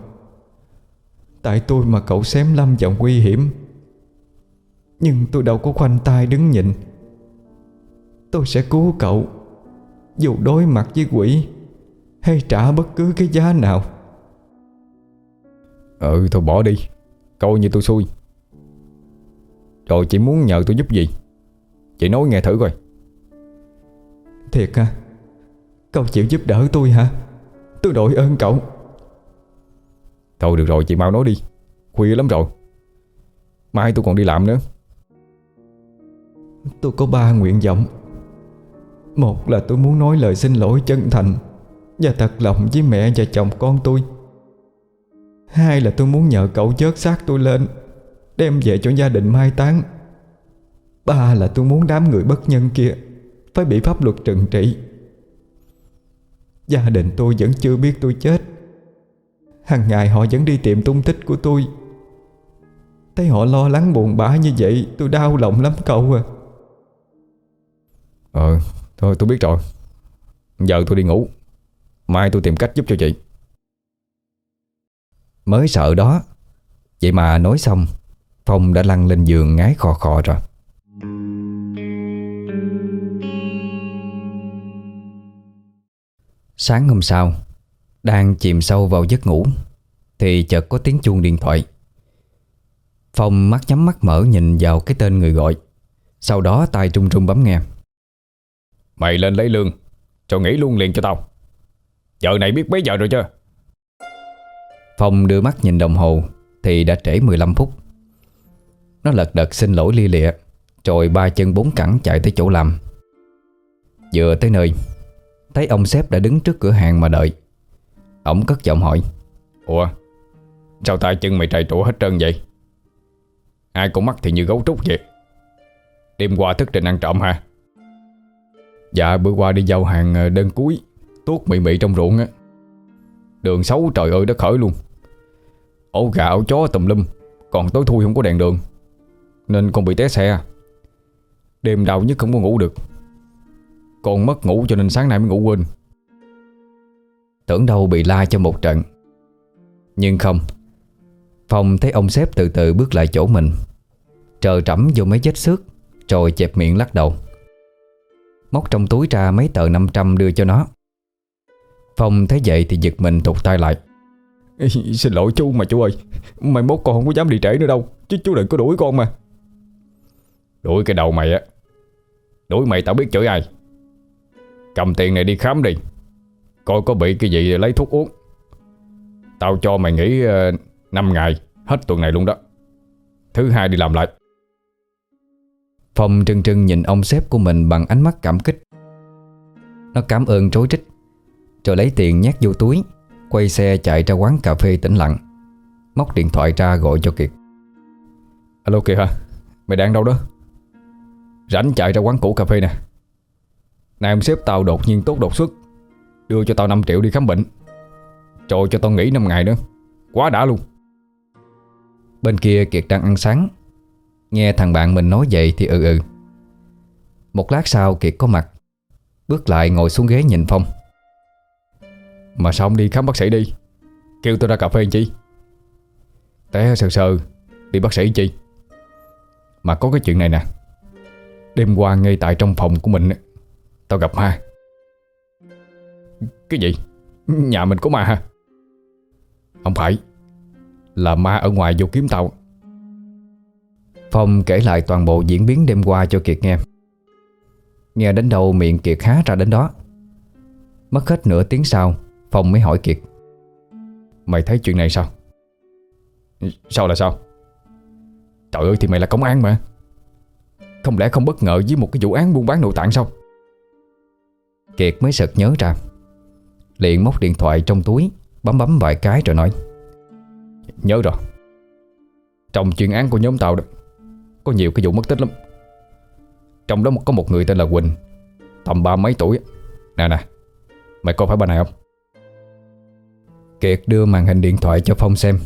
Tại tôi mà cậu xém lâm vào nguy hiểm. Nhưng tôi đâu có khoanh tay đứng nhìn Tôi sẽ cứu cậu. Dù đối mặt với quỷ Hay trả bất cứ cái giá nào. Ừ thôi bỏ đi. Coi như tôi xui. Rồi chị muốn nhờ tôi giúp gì Chị nói nghe thử coi. Thiệt à Cậu chịu giúp đỡ tôi hả? Tôi đội ơn cậu. Thôi được rồi chị mau nói đi. Khuya lắm rồi. Mai tôi còn đi làm nữa. Tôi có ba nguyện vọng. Một là tôi muốn nói lời xin lỗi chân thành Và thật lòng với mẹ và chồng con tôi. Hai là tôi muốn nhờ cậu chớt xác tôi lên Đem về cho gia đình mai táng Ba là tôi muốn đám người bất nhân kia Phải bị pháp luật trừng trị. Gia đình tôi vẫn chưa biết tôi chết. Hằng ngày họ vẫn đi tìm tung tích của tôi. Thấy họ lo lắng buồn bã như vậy, Tôi đau lòng lắm cậu à. Ờ thôi tôi biết rồi. Giờ tôi đi ngủ. Mai tôi tìm cách giúp cho chị. Mới sợ đó. Vậy mà nói xong, Phong đã lăn lên giường ngái khò khò rồi. Sáng hôm sau Đang chìm sâu vào giấc ngủ Thì chợt có tiếng chuông điện thoại. Phong mắt nhắm mắt mở nhìn vào cái tên người gọi. Sau đó tay trung trung bấm nghe. Mày lên lấy lương Cho nghỉ luôn liền cho tao. Giờ này biết mấy giờ rồi chưa? Phong đưa mắt nhìn đồng hồ Thì đã trễ 15 phút. Nó lật đật xin lỗi lia lịa Rồi ba chân bốn cẳng chạy tới chỗ làm. Vừa tới nơi Thấy ông sếp đã đứng trước cửa hàng mà đợi. Ông cất giọng hỏi, Ủa, Sao tay chân mày trầy trụa hết trơn vậy? Ai cũng mắt thì như gấu trúc vậy. Đêm qua thức trình ăn trộm hả? Dạ bữa qua đi giao hàng ờ, đơn cuối, Tuốt mị mị trong ruộng á. Đường xấu trời ơi, đất khởi luôn. Ổ gà, ổ chó, tùm lum, Còn tối thui không có đèn đường, Nên con bị té xe à. Đêm đau nhất không có ngủ được. Con mất ngủ cho nên sáng nay mới ngủ quên. Tưởng đâu bị la cho một trận. Nhưng không. Phong thấy ông sếp từ từ bước lại chỗ mình. Trờ trẫm vô mấy vết xước Rồi chẹp miệng lắc đầu. Móc trong túi ra mấy tờ 500 đưa cho nó. Phong thấy vậy thì giật mình thụt tay lại. Ê, Xin lỗi chú mà chú ơi Mai mốt con không có dám đi trễ nữa đâu Chứ chú đừng có đuổi con mà. Đuổi cái đầu mày á. Đuổi mày tao biết chửi ai Cầm tiền này đi khám đi. Coi có bị cái gì lấy thuốc uống. Tao cho mày nghỉ uh, 5 ngày Hết tuần này luôn đó. Thứ hai đi làm lại. Phong trân trân nhìn ông sếp của mình bằng ánh mắt cảm kích. Nó cảm ơn trối trích Rồi lấy tiền nhét vô túi Quay xe chạy ra quán cà phê tĩnh lặng Móc điện thoại ra gọi cho Kiệt. Alo kìa hả? Mày đang đâu đó? Rảnh chạy ra quán cũ cà phê nè này ông sếp tao đột nhiên tốt đột xuất, Đưa cho tao 5 triệu đi khám bệnh. Trời, cho tao nghỉ 5 ngày nữa. Quá đã luôn. Bên kia Kiệt đang ăn sáng. Nghe thằng bạn mình nói vậy thì ừ ừ. Một lát sau Kiệt có mặt, Bước lại ngồi xuống ghế nhìn Phong. Mà sao ông đi khám bác sĩ đi? Kêu tôi ra cà phê chi? Té sờ sờ, Đi bác sĩ chi? Mà có cái chuyện này nè. Đêm qua ngay tại trong phòng của mình Tao gặp ma. Cái gì? Nhà mình có ma hả? Không phải. Là ma ở ngoài vô kiếm tao. Phong kể lại toàn bộ diễn biến đêm qua cho Kiệt nghe. Nghe đến đầu miệng Kiệt há ra đến đó. Mất hết nửa tiếng sau, Phong mới hỏi Kiệt. Mày thấy chuyện này sao? Sao là sao? Trời ơi thì mày là công an mà. Không lẽ không bất ngờ với một cái vụ án buôn bán nội tạng sao? Kiệt mới sực nhớ ra. Liền móc điện thoại trong túi, Bấm bấm vài cái rồi nói, Nhớ rồi. Trong chuyên án của nhóm tàu đó, Có nhiều cái vụ mất tích lắm. Trong đó có một người tên là Quỳnh, Tầm ba mấy tuổi. Nè nè, Mày có phải bà này không? Kiệt đưa màn hình điện thoại cho Phong xem.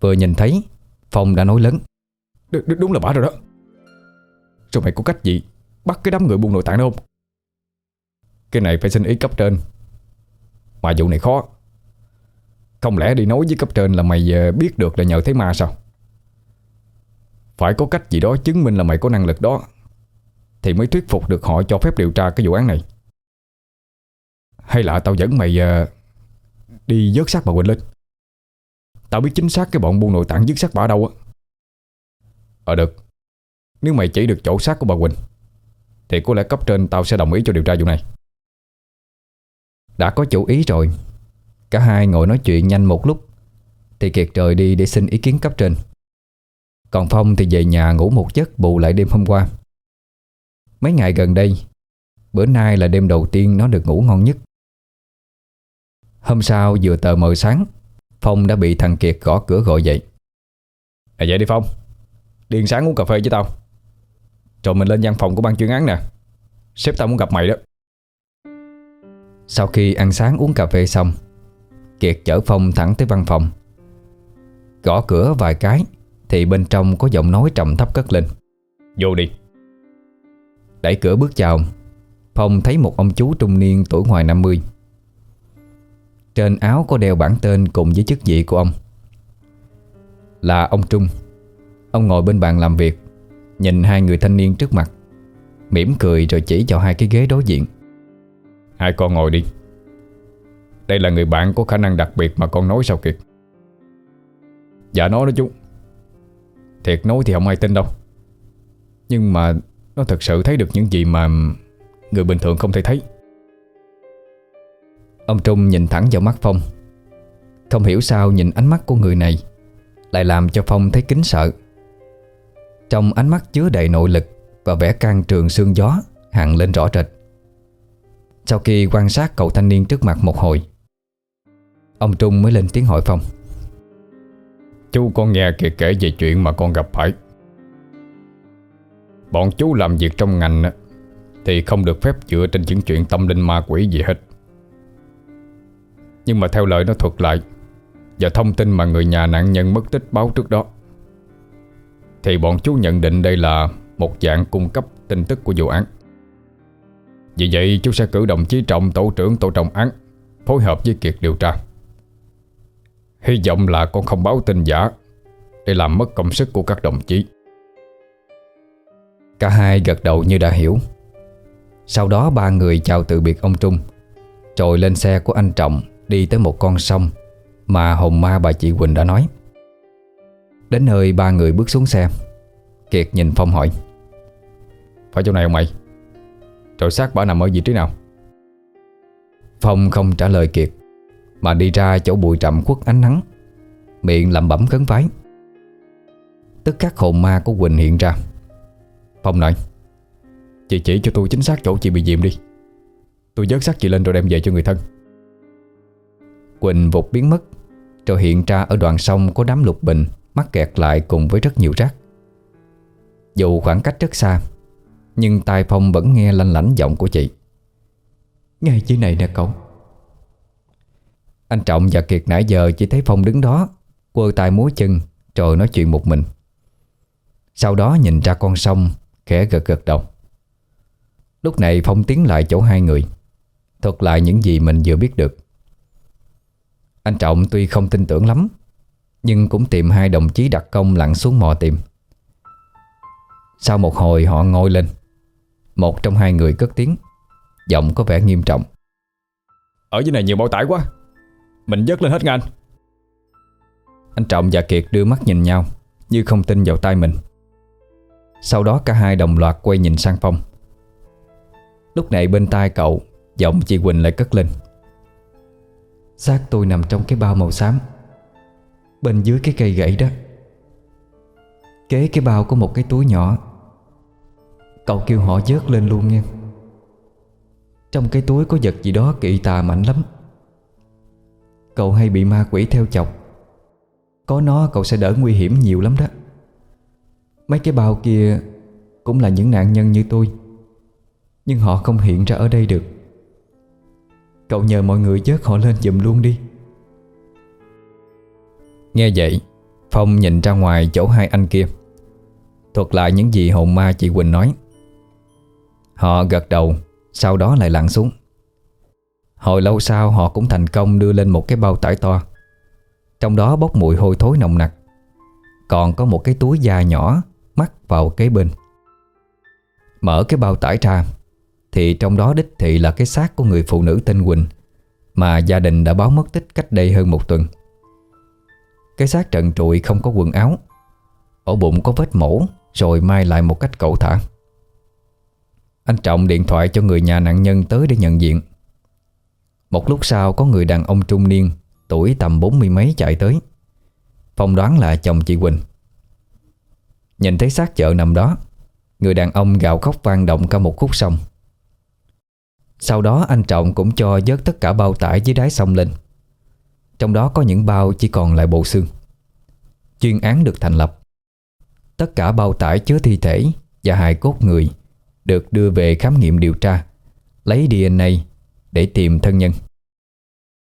Vừa nhìn thấy, Phong đã nói lớn, Đ Đúng là bà rồi đó. Rồi mày có cách gì Bắt cái đám người buôn nội tạng đó không? Cái này phải xin ý cấp trên. Mà vụ này khó. Không lẽ đi nói với cấp trên là mày ờ, biết được là nhờ thấy ma sao? Phải có cách gì đó chứng minh là mày có năng lực đó Thì mới thuyết phục được họ cho phép điều tra cái vụ án này. Hay là tao dẫn mày ờ, Đi dớt xác bà Quỳnh Linh, Tao biết chính xác cái bọn buôn nội tạng dứt xác bà đâu á. Ờ được. Nếu mày chỉ được chỗ xác của bà Quỳnh Thì có lẽ cấp trên tao sẽ đồng ý cho điều tra vụ này. Đã có chủ ý rồi. Cả hai ngồi nói chuyện nhanh một lúc, Thì Kiệt trời đi để xin ý kiến cấp trên. Còn Phong thì về nhà ngủ một giấc bù lại đêm hôm qua. Mấy ngày gần đây, Bữa nay là đêm đầu tiên nó được ngủ ngon nhất. Hôm sau vừa tờ mờ sáng, Phong đã bị thằng Kiệt gõ cửa gọi dậy. À vậy đi Phong. Điền sáng uống cà phê với tao. Rồi mình lên văn phòng của ban chuyên án nè. Sếp tao muốn gặp mày đó. Sau khi ăn sáng uống cà phê xong Kiệt chở Phong thẳng tới văn phòng. Gõ cửa vài cái Thì bên trong có giọng nói trầm thấp cất lên. Vô đi. Đẩy cửa bước vào Phong thấy một ông chú trung niên tuổi ngoài 50 Trên áo có đeo bản tên cùng với chức vị của ông. Là ông Trung. Ông ngồi bên bàn làm việc Nhìn hai người thanh niên trước mặt. Mỉm cười rồi chỉ cho hai cái ghế đối diện Hai con ngồi đi. Đây là người bạn có khả năng đặc biệt mà con nói sao Kiệt Dạ nói đó chú. Thiệt nói thì không ai tin đâu. Nhưng mà Nó thật sự thấy được những gì mà Người bình thường không thể thấy. Ông Trung nhìn thẳng vào mắt Phong. Không hiểu sao nhìn ánh mắt của người này Lại làm cho Phong thấy kính sợ. Trong ánh mắt chứa đầy nội lực Và vẻ can trường xương gió Hằng lên rõ rệt. Sau khi quan sát cậu thanh niên trước mặt một hồi, Ông Trung mới lên tiếng hỏi Phong. Chú con nghe kìa kể về chuyện mà con gặp phải. Bọn chú làm việc trong ngành Thì không được phép dựa trên những chuyện tâm linh ma quỷ gì hết. Nhưng mà theo lời nó thuật lại, Và thông tin mà người nhà nạn nhân mất tích báo trước đó, Thì bọn chú nhận định đây là Một dạng cung cấp tin tức của vụ án. Vì vậy, chú sẽ cử đồng chí Trọng Tổ trưởng Tổ trọng án, Phối hợp với Kiệt điều tra. Hy vọng là con không báo tin giả Để làm mất công sức của các đồng chí. Cả hai gật đầu như đã hiểu. Sau đó ba người chào từ biệt ông Trung Rồi lên xe của anh Trọng Đi tới một con sông Mà hồn ma bà chị Quỳnh đã nói. Đến nơi ba người bước xuống xe, Kiệt nhìn Phong hỏi, Phải chỗ này không mày? Rồi xác bà nằm ở vị trí nào? Phong không trả lời Kiệt Mà đi ra chỗ bụi trầm khuất ánh nắng, Miệng lẩm bẩm khấn vái. Tức các hồn ma của Quỳnh hiện ra. Phong nói, Chị chỉ cho tôi chính xác chỗ chị bị diệm đi. Tôi dớt xác chị lên rồi đem về cho người thân. Quỳnh vụt biến mất, Rồi hiện ra ở đoạn sông có đám lục bình, Mắc kẹt lại cùng với rất nhiều rác. Dù khoảng cách rất xa nhưng tai Phong vẫn nghe lanh lảnh giọng của chị. Ngay dưới này nè cậu. Anh Trọng và Kiệt nãy giờ chỉ thấy Phong đứng đó Quơ tay múa chân Rồi nói chuyện một mình. Sau đó nhìn ra con sông Khẽ gật gật đầu. Lúc này Phong tiến lại chỗ hai người Thuật lại những gì mình vừa biết được. Anh Trọng tuy không tin tưởng lắm Nhưng cũng tìm hai đồng chí đặc công lặn xuống mò tìm. Sau một hồi họ ngồi lên Một trong hai người cất tiếng. Giọng có vẻ nghiêm trọng. Ở dưới này nhiều bao tải quá. Mình dứt lên hết nha anh. Anh Trọng và Kiệt đưa mắt nhìn nhau Như không tin vào tay mình. Sau đó cả hai đồng loạt quay nhìn sang Phong Lúc này bên tai cậu Giọng chị Quỳnh lại cất lên. Xác tôi nằm trong cái bao màu xám. Bên dưới cái cây gãy đó. Kế cái bao có một cái túi nhỏ Cậu kêu họ dớt lên luôn nghe. Trong cái túi có vật gì đó kỵ tà mạnh lắm. Cậu hay bị ma quỷ theo chọc. Có nó, cậu sẽ đỡ nguy hiểm nhiều lắm đó. Mấy cái bao kia Cũng là những nạn nhân như tôi. Nhưng họ không hiện ra ở đây được. Cậu nhờ mọi người dớt họ lên giùm luôn đi. Nghe vậy, Phong nhìn ra ngoài chỗ hai anh kia. Thuật lại những gì hồn ma chị Quỳnh nói. Họ gật đầu, Sau đó lại lặn xuống. Hồi lâu sau, họ cũng thành công đưa lên một cái bao tải to. Trong đó bốc mùi hôi thối nồng nặc. Còn có một cái túi da nhỏ Mắc vào kế bên. Mở cái bao tải ra, Thì trong đó đích thị là cái xác của người phụ nữ tên Quỳnh, Mà gia đình đã báo mất tích cách đây hơn một tuần. Cái xác trần trụi không có quần áo Ở bụng có vết mổ, Rồi mai lại một cách cẩu thả. Anh Trọng điện thoại cho người nhà nạn nhân tới để nhận diện. Một lúc sau, có người đàn ông trung niên, Tuổi tầm bốn mươi mấy chạy tới. Phong đoán là chồng chị Quỳnh. Nhìn thấy xác chợ nằm đó, Người đàn ông gào khóc vang động cả một khúc sông. Sau đó, anh Trọng cũng cho dớt tất cả bao tải dưới đáy sông lên. Trong đó có những bao chỉ còn lại bộ xương. Chuyên án được thành lập. Tất cả bao tải chứa thi thể và hài cốt người được đưa về khám nghiệm điều tra, Lấy DNA để tìm thân nhân.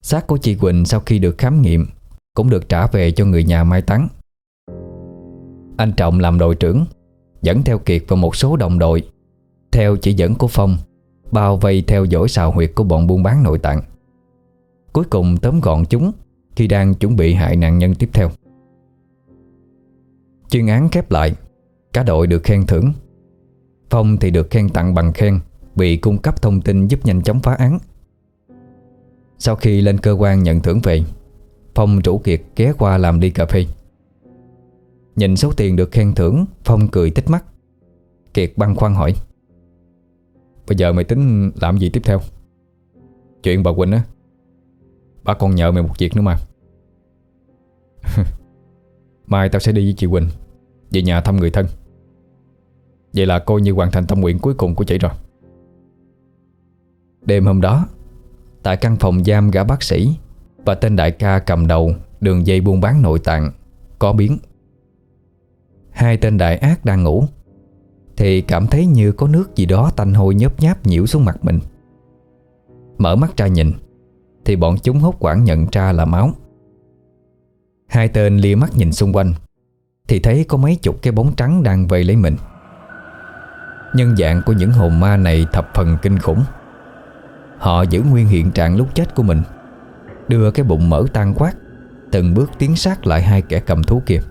Xác của chị Quỳnh sau khi được khám nghiệm Cũng được trả về cho người nhà mai táng. Anh Trọng làm đội trưởng, Dẫn theo Kiệt và một số đồng đội, Theo chỉ dẫn của Phong, Bao vây theo dõi xào huyệt của bọn buôn bán nội tạng. Cuối cùng tóm gọn chúng Khi đang chuẩn bị hại nạn nhân tiếp theo. Chuyên án khép lại, Cả đội được khen thưởng. Phong thì được khen tặng bằng khen, Bị cung cấp thông tin giúp nhanh chóng phá án. Sau khi lên cơ quan nhận thưởng về, Phong rủ Kiệt ghé qua làm ly cà phê. Nhìn số tiền được khen thưởng, Phong cười tích mắt. Kiệt băn khoăn hỏi, Bây giờ mày tính làm gì tiếp theo? Chuyện bà Quỳnh á. Bà còn nhờ mày một việc nữa mà. Mai tao sẽ đi với chị Quỳnh, Về nhà thăm người thân. Vậy là coi như hoàn thành tâm nguyện cuối cùng của chị rồi Đêm hôm đó, Tại căn phòng giam gã bác sĩ Và tên đại ca cầm đầu Đường dây buôn bán nội tạng Có biến. Hai tên đại ác đang ngủ, Thì cảm thấy như có nước gì đó tanh hôi nhớp nháp nhiễu xuống mặt mình. Mở mắt ra nhìn, Thì bọn chúng hốt quảng nhận ra là máu. Hai tên lia mắt nhìn xung quanh, Thì thấy có mấy chục cái bóng trắng đang vây lấy mình. Nhân dạng của những hồn ma này thập phần kinh khủng. Họ giữ nguyên hiện trạng lúc chết của mình, Đưa cái bụng mở tan quát, Từng bước tiến sát lại hai kẻ cầm thú kia.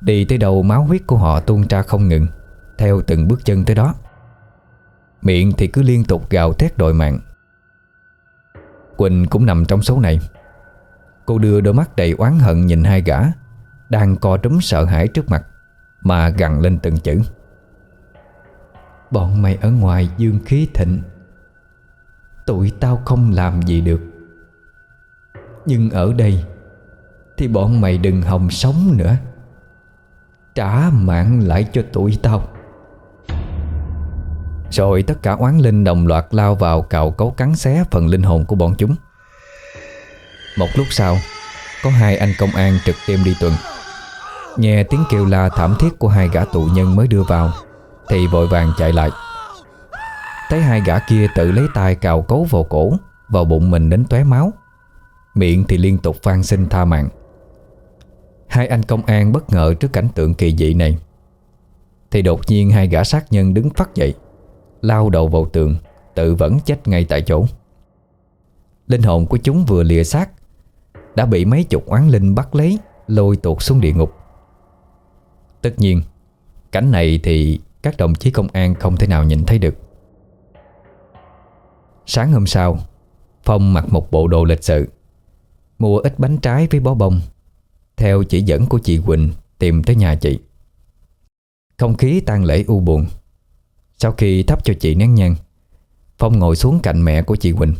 Đi tới đầu máu huyết của họ tuôn ra không ngừng, Theo từng bước chân tới đó. Miệng thì cứ liên tục gào thét đòi mạng. Quỳnh cũng nằm trong số này. Cô đưa đôi mắt đầy oán hận nhìn hai gã Đang co trúm sợ hãi trước mặt, Mà gằn lên từng chữ. Bọn mày ở ngoài dương khí thịnh. Tụi tao không làm gì được. Nhưng ở đây Thì bọn mày đừng hòng sống nữa. Trả mạng lại cho tụi tao. Rồi tất cả oán linh đồng loạt lao vào cào cấu cắn xé phần linh hồn của bọn chúng. Một lúc sau, Có hai anh công an trực đêm đi tuần. Nghe tiếng kêu la thảm thiết của hai gã tù nhân mới đưa vào. Thì vội vàng chạy lại. Thấy hai gã kia tự lấy tay cào cấu vào cổ, Vào bụng mình đến tóe máu. Miệng thì liên tục van xin tha mạng. Hai anh công an bất ngờ trước cảnh tượng kỳ dị này. Thì đột nhiên hai gã sát nhân đứng phát dậy, Lao đầu vào tường, Tự vẫn chết ngay tại chỗ. Linh hồn của chúng vừa lìa xác, Đã bị mấy chục oán linh bắt lấy, Lôi tuột xuống địa ngục. Tất nhiên, Cảnh này thì các đồng chí công an không thể nào nhìn thấy được. Sáng hôm sau, Phong mặc một bộ đồ lịch sự, Mua ít bánh trái với bó bông, Theo chỉ dẫn của chị Quỳnh Tìm tới nhà chị. Không khí tang lễ u buồn. Sau khi thắp cho chị nén nhang, Phong ngồi xuống cạnh mẹ của chị Quỳnh.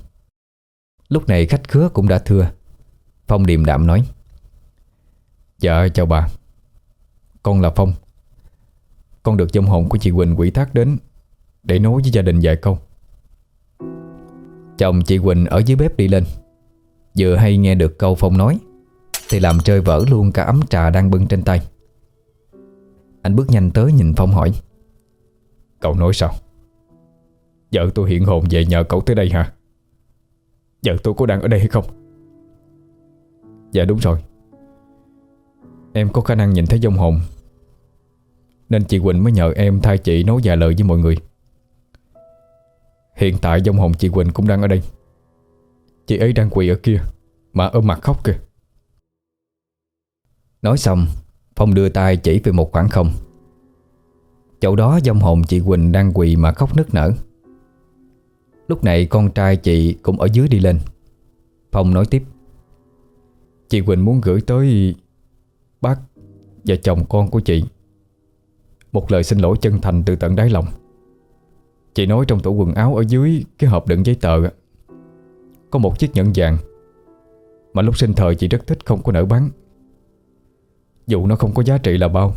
Lúc này khách khứa cũng đã thưa. Phong điềm đạm nói Dạ chào bà. Con là Phong. Con được dông hồn của chị Quỳnh quỷ thác đến Để nói với gia đình vài câu. Chồng chị Quỳnh ở dưới bếp đi lên. Vừa hay nghe được câu Phong nói, Thì làm rơi vỡ luôn cả ấm trà đang bưng trên tay. Anh bước nhanh tới nhìn Phong hỏi, Cậu nói sao? Vợ tôi hiện hồn về nhờ cậu tới đây hả? Vợ tôi có đang ở đây hay không? Dạ đúng rồi. Em có khả năng nhìn thấy dông hồn nên chị Quỳnh mới nhờ em thay chị nói vài lời với mọi người. Hiện tại dông hồn chị Quỳnh cũng đang ở đây. Chị ấy đang quỳ ở kia, Mà ôm mặt khóc kìa. Nói xong, Phong đưa tay chỉ về một khoảng không. Chỗ đó dông hồn chị Quỳnh đang quỳ mà khóc nức nở. Lúc này con trai chị cũng ở dưới đi lên. Phong nói tiếp. Chị Quỳnh muốn gửi tới Bác và chồng con của chị. Một lời xin lỗi chân thành từ tận đáy lòng. Chị nói trong tủ quần áo ở dưới Cái hộp đựng giấy tờ. Có một chiếc nhẫn vàng, Mà lúc sinh thời chị rất thích, không có nở bán. Dù nó không có giá trị là bao,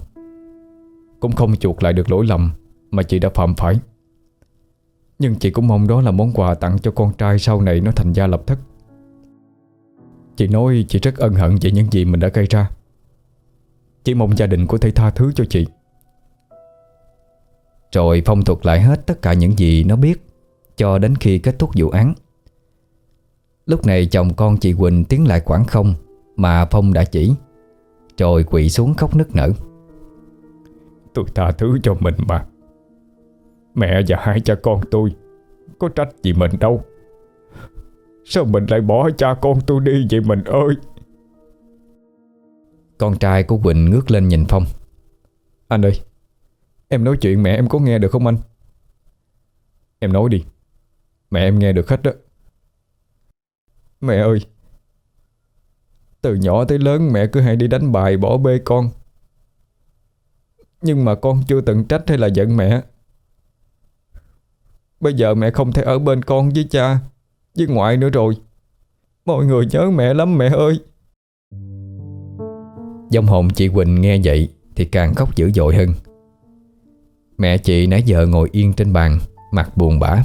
Cũng không chuộc lại được lỗi lầm Mà chị đã phạm phải. Nhưng chị cũng mong đó là món quà tặng cho con trai Sau này nó thành gia lập thất. Chị nói chị rất ân hận về những gì mình đã gây ra. Chỉ mong gia đình có thể tha thứ cho chị. Rồi Phong thuật lại hết tất cả những gì nó biết Cho đến khi kết thúc vụ án. Lúc này chồng con chị Quỳnh tiến lại quảng không Mà Phong đã chỉ Rồi quỵ xuống khóc nức nở. Tôi tha thứ cho mình mà. Mẹ và hai cha con tôi Có trách gì mình đâu. Sao mình lại bỏ cha con tôi đi vậy mình ơi? Con trai của Quỳnh ngước lên nhìn Phong. Anh ơi Em nói chuyện mẹ em có nghe được không anh? Em nói đi. Mẹ em nghe được hết đó. Mẹ ơi. Từ nhỏ tới lớn mẹ cứ hay đi đánh bài, bỏ bê con. Nhưng mà con chưa từng trách hay là giận mẹ. Bây giờ mẹ không thể ở bên con với cha, Với ngoại nữa rồi. Mọi người nhớ mẹ lắm mẹ ơi. Dòng hồn chị Quỳnh nghe vậy Thì càng khóc dữ dội hơn. Mẹ chị nãy giờ ngồi yên trên bàn, Mặt buồn bã.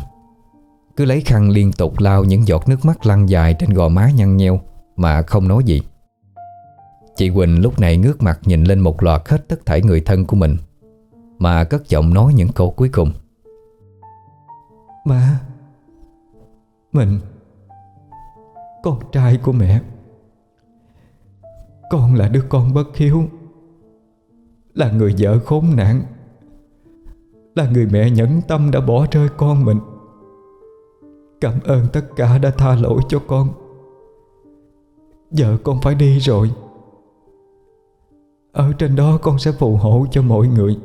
Cứ lấy khăn liên tục lau những giọt nước mắt lăn dài Trên gò má nhăn nheo, Mà không nói gì. Chị Quỳnh lúc này ngước mặt nhìn lên một loạt hết tất thảy người thân của mình, Mà cất giọng nói những câu cuối cùng. Má, Mình, Con trai của mẹ. Con là đứa con bất hiếu, Là người vợ khốn nạn. Là người mẹ nhẫn tâm đã bỏ rơi con mình. Cảm ơn tất cả đã tha lỗi cho con. Giờ con phải đi rồi. Ở trên đó con sẽ phù hộ cho mọi người.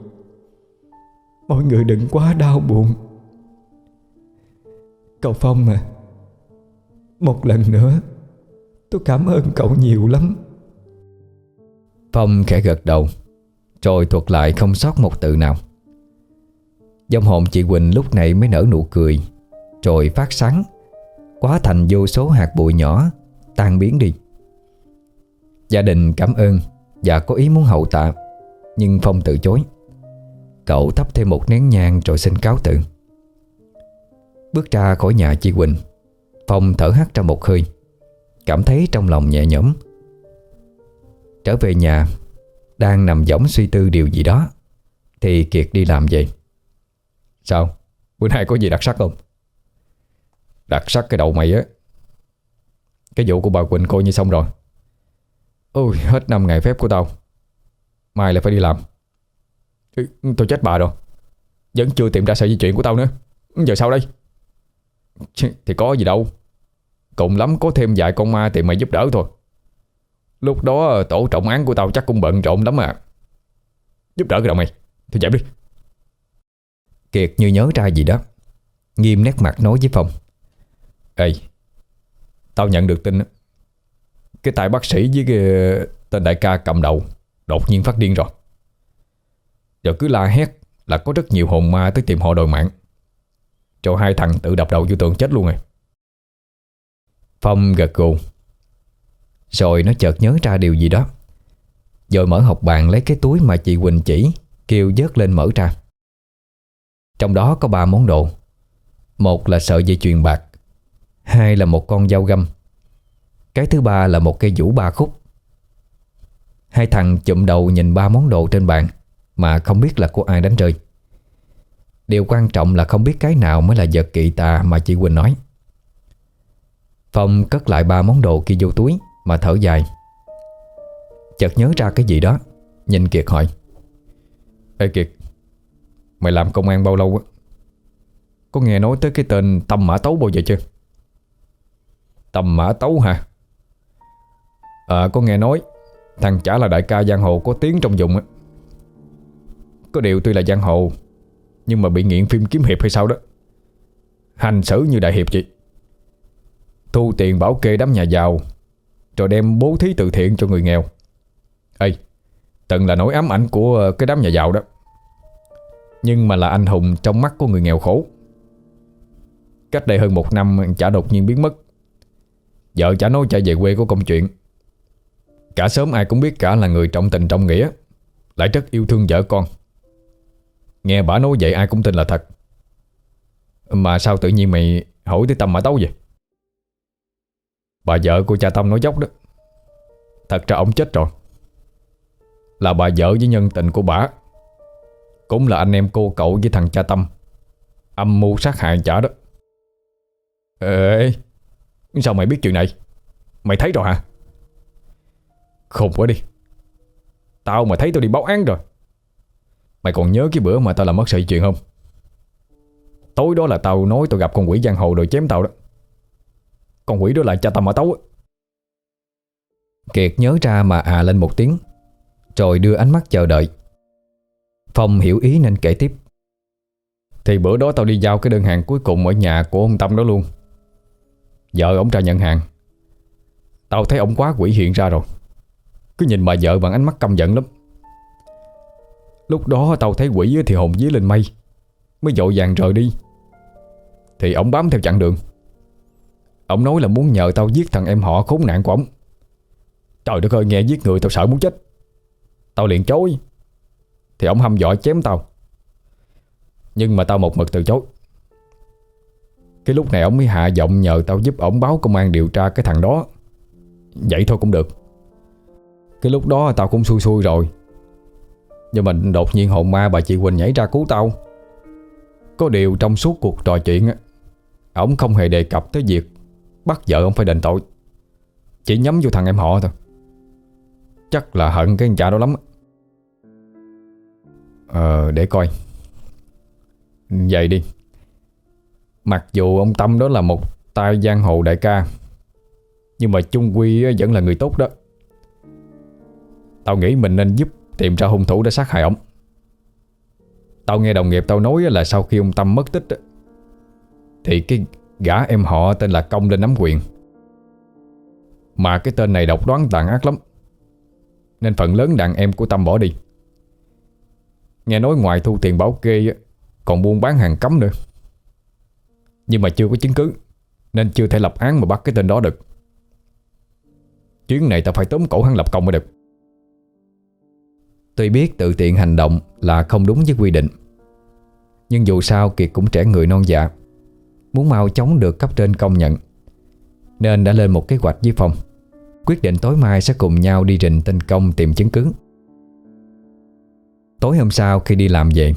Mọi người đừng quá đau buồn. Cậu Phong à Một lần nữa, Tôi cảm ơn cậu nhiều lắm. Phong khẽ gật đầu, Rồi thuật lại không sót một từ nào. Dòng hồn chị Quỳnh lúc này mới nở nụ cười, Rồi phát sáng. Quá thành vô số hạt bụi nhỏ, Tan biến đi. Gia đình cảm ơn Và có ý muốn hậu tạ, Nhưng Phong từ chối. Cậu thắp thêm một nén nhang rồi xin cáo tự Bước ra khỏi nhà chị Quỳnh, Phong thở hắt ra một hơi, Cảm thấy trong lòng nhẹ nhõm. Trở về nhà, Đang nằm võng suy tư điều gì đó, Thì Kiệt đi làm vậy Sao Bữa nay có gì đặc sắc không? Đặc sắc cái đầu mày á. Cái vụ của bà Quỳnh coi như xong rồi. Ôi, hết năm ngày phép của tao. Mai là phải đi làm. Tôi chết bà rồi. Vẫn chưa tìm ra sợi di chuyển của tao nữa. Giờ sao đây? Thì có gì đâu. Cùng lắm có thêm vài con ma thì mày giúp đỡ thôi. Lúc đó tổ trọng án của tao chắc cũng bận rộn lắm à. Giúp đỡ cái đầu mày. Thì chạy đi. Kiệt như nhớ ra gì đó. Nghiêm nét mặt nói với Phong. Ê, Tao nhận được tin Cái tài bác sĩ với cái ờ, tên đại ca cầm đầu Đột nhiên phát điên rồi. Giờ cứ la hét Là có rất nhiều hồn ma tới tìm họ đòi mạng. Cho hai thằng tự đập đầu vô tường chết luôn rồi. Phong gật gù. Rồi nó chợt nhớ ra điều gì đó. Rồi mở học bàn lấy cái túi mà chị Quỳnh chỉ, Kêu dớt lên mở ra. Trong đó có ba món đồ. Một là sợi dây chuyền bạc. Hai là một con dao găm. Cái thứ ba là một cây vũ ba khúc. Hai thằng chụm đầu nhìn ba món đồ trên bàn Mà không biết là của ai đánh rơi. Điều quan trọng là không biết cái nào mới là vật kỵ tà mà chị Quỳnh nói. Phong cất lại ba món đồ kia vô túi Mà thở dài. Chợt nhớ ra cái gì đó, Nhìn Kiệt hỏi. Ê Kiệt Mày làm công an bao lâu á? Có nghe nói tới cái tên Tâm Mã Tấu bao giờ chưa? Tâm Mã Tấu hả? À có nghe nói Thằng chả là đại ca giang hồ có tiếng trong vùng á. Có điều tuy là giang hồ, Nhưng mà bị nghiện phim kiếm hiệp hay sao đó. Hành xử như đại hiệp chị. Thu tiền bảo kê đám nhà giàu, Rồi đem bố thí từ thiện cho người nghèo. Ê, Từng là nỗi ám ảnh của cái đám nhà giàu đó. Nhưng mà là anh hùng trong mắt của người nghèo khổ. Cách đây hơn một năm, Chả đột nhiên biến mất. Vợ chả nói chả về quê có công chuyện. Cả sớm ai cũng biết cả là người trọng tình trọng nghĩa, Lại rất yêu thương vợ con. Nghe bà nói vậy ai cũng tin là thật. Mà sao tự nhiên mày hỏi tới tâm mà tấu vậy? Bà vợ của cha Tâm nói dốc đó. Thật ra ông chết rồi. Là bà vợ với nhân tình của bà. Cũng là anh em cô cậu với thằng cha Tâm. Âm mưu sát hại chả đó. Ê, Sao mày biết chuyện này? Mày thấy rồi hả? Khùng quá đi. Tao mà thấy tao đi báo án rồi. Mày còn nhớ cái bữa mà tao làm mất sợi chuyện không? Tối đó là tao nói tao gặp con quỷ giang hồ rồi chém tao đó. Con quỷ đó là cha tao ở tấu Kiệt nhớ ra mà à lên một tiếng, Rồi đưa ánh mắt chờ đợi. Phong hiểu ý nên kể tiếp. Thì bữa đó tao đi giao cái đơn hàng cuối cùng ở nhà của ông Tâm đó luôn. Vợ ông ra nhận hàng. Tao thấy ông quá quỷ hiện ra rồi. Cứ nhìn bà vợ bằng ánh mắt căm giận lắm. Lúc đó tao thấy quỷ thì hồn dí lên mây, Mới dội vàng rời đi. Thì ông bám theo chặng đường. Ông nói là muốn nhờ tao giết thằng em họ khốn nạn của ông Trời đất ơi, nghe giết người tao sợ muốn chết. Tao liền chối. Thì ông hăm dọa chém tao. Nhưng mà tao một mực từ chối. Cái lúc này ông mới hạ giọng nhờ tao giúp ổng báo công an điều tra cái thằng đó. Vậy thôi cũng được. Cái lúc đó tao cũng xui xui rồi. Nhưng mà đột nhiên hồn ma bà chị Quỳnh nhảy ra cứu tao. Có điều trong suốt cuộc trò chuyện Ông không hề đề cập tới việc Bắt vợ ông phải đền tội. Chỉ nhắm vô thằng em họ thôi. Chắc là hận cái anh cha đó lắm Ờ để coi. Vậy đi. Mặc dù ông Tâm đó là một tay giang hồ đại ca, Nhưng mà chung quy vẫn là người tốt đó. Tao nghĩ mình nên giúp tìm ra hung thủ đã sát hại ông. Tao nghe đồng nghiệp tao nói là sau khi ông Tâm mất tích Thì cái gã em họ tên là Công lên nắm quyền. Mà cái tên này độc đoán tàn ác lắm, Nên phần lớn đàn em của Tâm bỏ đi. Nghe nói ngoài thu tiền bảo kê Còn buôn bán hàng cấm nữa. Nhưng mà chưa có chứng cứ, Nên chưa thể lập án mà bắt cái tên đó được. Chuyến này ta phải tóm cổ hắn lập công mới được. Tuy biết tự tiện hành động là không đúng với quy định, Nhưng dù sao Kiệt cũng trẻ người non dạ Muốn mau chóng được cấp trên công nhận, Nên đã lên một kế hoạch với Phong Quyết định tối mai sẽ cùng nhau đi rình tinh công tìm chứng cứ. Tối hôm sau khi đi làm về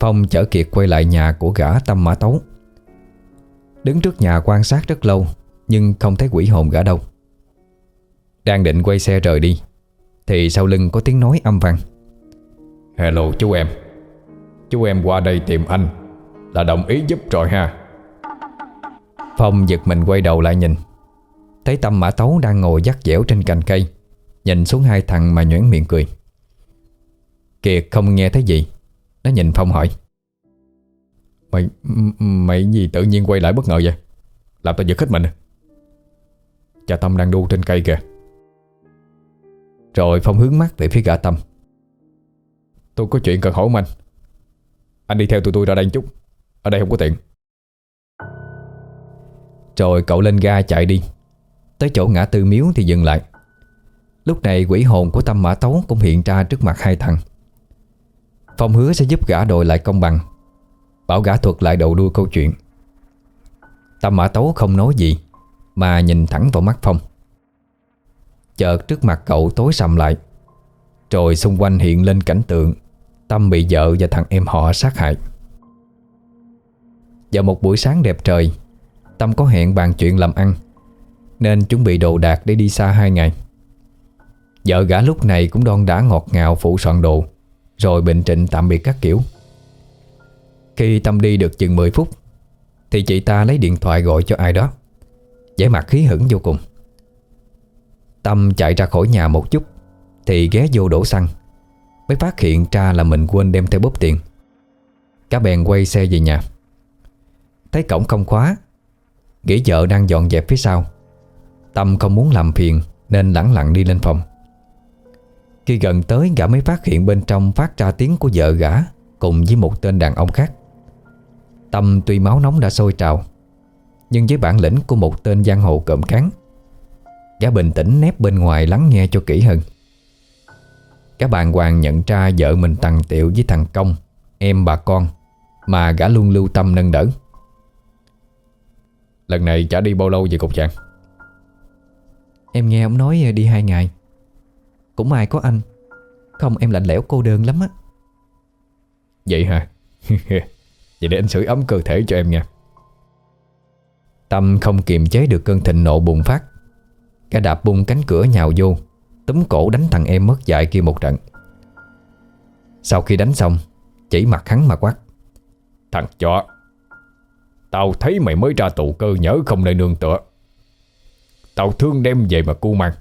Phong chở Kiệt quay lại nhà của gã Tâm Mã Tấu. Đứng trước nhà quan sát rất lâu Nhưng không thấy quỷ hồn gã đâu. Đang định quay xe rời đi Thì sau lưng có tiếng nói âm vang. Hello chú em. Chú em qua đây tìm anh Là đồng ý giúp rồi ha. Phong giật mình quay đầu lại nhìn. Thấy Tâm Mã Tấu đang ngồi dắt dẻo trên cành cây Nhìn xuống hai thằng mà nhoẻn miệng cười Kiệt không nghe thấy gì. Nó nhìn Phong hỏi. Mày mày gì tự nhiên quay lại bất ngờ vậy? Làm tao giật hết mình. Cha Tâm đang đu trên cây kìa. Rồi Phong hướng mắt về phía gã Tâm. Tôi có chuyện cần hỏi ông anh. Anh đi theo tụi tôi ra đây chút. Ở đây không có tiện. Rồi cậu lên ga chạy đi. Tới chỗ ngã tư miếu thì dừng lại. Lúc này quỷ hồn của Tâm Mã Tấu Cũng hiện ra trước mặt hai thằng. Phong hứa sẽ giúp gã đội lại công bằng. Bảo gã thuật lại đầu đuôi câu chuyện. Tâm Mã Tấu không nói gì, Mà nhìn thẳng vào mắt Phong. Chợt trước mặt cậu tối sầm lại. Rồi xung quanh hiện lên cảnh tượng, Tâm bị vợ và thằng em họ sát hại. Vào một buổi sáng đẹp trời, Tâm có hẹn bàn chuyện làm ăn, Nên chuẩn bị đồ đạc để đi xa hai ngày. Vợ gã lúc này cũng đon đã ngọt ngào phụ soạn đồ. Rồi bình trịnh tạm biệt các kiểu. Khi Tâm đi được chừng 10 phút, Thì chị ta lấy điện thoại gọi cho ai đó, vẻ mặt khí hững vô cùng. Tâm chạy ra khỏi nhà một chút, Thì ghé vô đổ xăng, Mới phát hiện ra là mình quên đem theo bóp tiền. Cả bèn quay xe về nhà. Thấy cổng không khóa, Nghĩ vợ đang dọn dẹp phía sau. Tâm không muốn làm phiền, Nên lẳng lặng đi lên phòng. Khi gần tới, gã mới phát hiện bên trong Phát ra tiếng của vợ gã, Cùng với một tên đàn ông khác. Tâm tuy máu nóng đã sôi trào, Nhưng với bản lĩnh của một tên giang hồ cộm cán, Gã bình tĩnh nép bên ngoài lắng nghe cho kỹ hơn. Các bạn hoàng nhận ra vợ mình tằng tiệu với thằng Công, Em bà con, Mà gã luôn lưu tâm nâng đỡ. Lần này chả đi bao lâu vậy cục chàng? Em nghe ông nói đi hai ngày. Cũng may có anh. Không em lạnh lẽo cô đơn lắm á. Vậy hả? Vậy để anh sưởi ấm cơ thể cho em nha. Tâm không kiềm chế được cơn thịnh nộ bùng phát. Cả đạp bung cánh cửa nhào vô Túm cổ đánh thằng em mất dạy kia một trận. Sau khi đánh xong Chỉ mặt hắn mà quát. Thằng chó Tao thấy mày mới ra tù cơ nhớ không nơi nương tựa. Tao thương đem về mà cu mang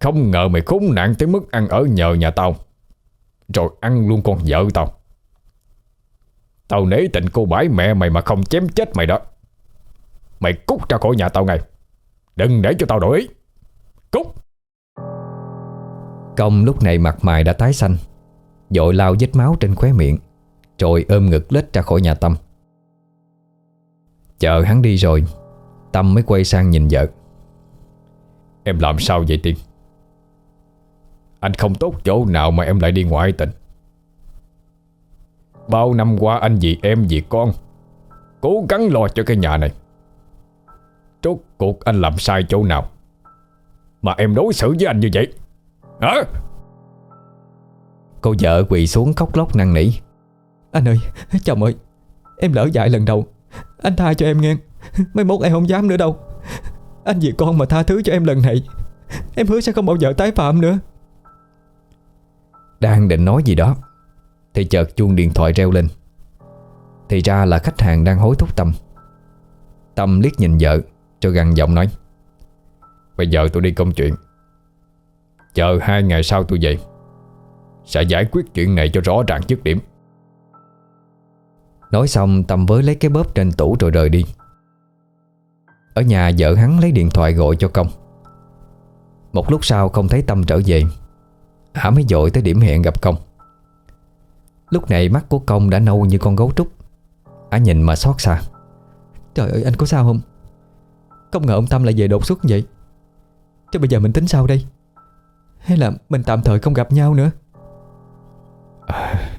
Không ngờ mày khốn nạn tới mức ăn ở nhờ nhà tao. Rồi ăn luôn con vợ tao. Tao nể tình cô bãi mẹ mày mà không chém chết mày đó. Mày cút ra khỏi nhà tao ngay. Đừng để cho tao đổi ý. Cút. Công lúc này mặt mày đã tái xanh. Dội lao vết máu trên khóe miệng. Rồi ôm ngực lết ra khỏi nhà Tâm. Chờ hắn đi rồi Tâm mới quay sang nhìn vợ. Em làm sao vậy Tiên anh không tốt chỗ nào mà em lại đi ngoại tình. Bao năm qua anh vì em, vì con, Cố gắng lo cho cái nhà này. Rốt cuộc anh làm sai chỗ nào Mà em đối xử với anh như vậy? Hả? Cô vợ quỳ xuống khóc lóc năn nỉ. Anh ơi chồng ơi Em lỡ dại lần đầu. Anh tha cho em nghe. Mấy mốt em không dám nữa đâu. Anh vì con mà tha thứ cho em lần này. Em hứa sẽ không bao giờ tái phạm nữa. Đang định nói gì đó. Thì chợt chuông điện thoại reo lên. Thì ra là khách hàng đang hối thúc Tâm. Tâm liếc nhìn vợ, Cho gằn giọng nói, Bây giờ tôi đi công chuyện. Chờ hai ngày sau tôi về, Sẽ giải quyết chuyện này cho rõ ràng dứt điểm. Nói xong, Tâm với lấy cái bóp trên tủ rồi rời đi. Ở nhà vợ hắn lấy điện thoại gọi cho công. Một lúc sau không thấy Tâm trở về Hả mới dội tới điểm hẹn gặp công. Lúc này mắt của công đã nâu như con gấu trúc. Ả nhìn mà xót xa. Trời ơi anh có sao không? Không ngờ ông Tâm lại về đột xuất vậy. Chứ bây giờ mình tính sao đây? Hay là mình tạm thời không gặp nhau nữa? À,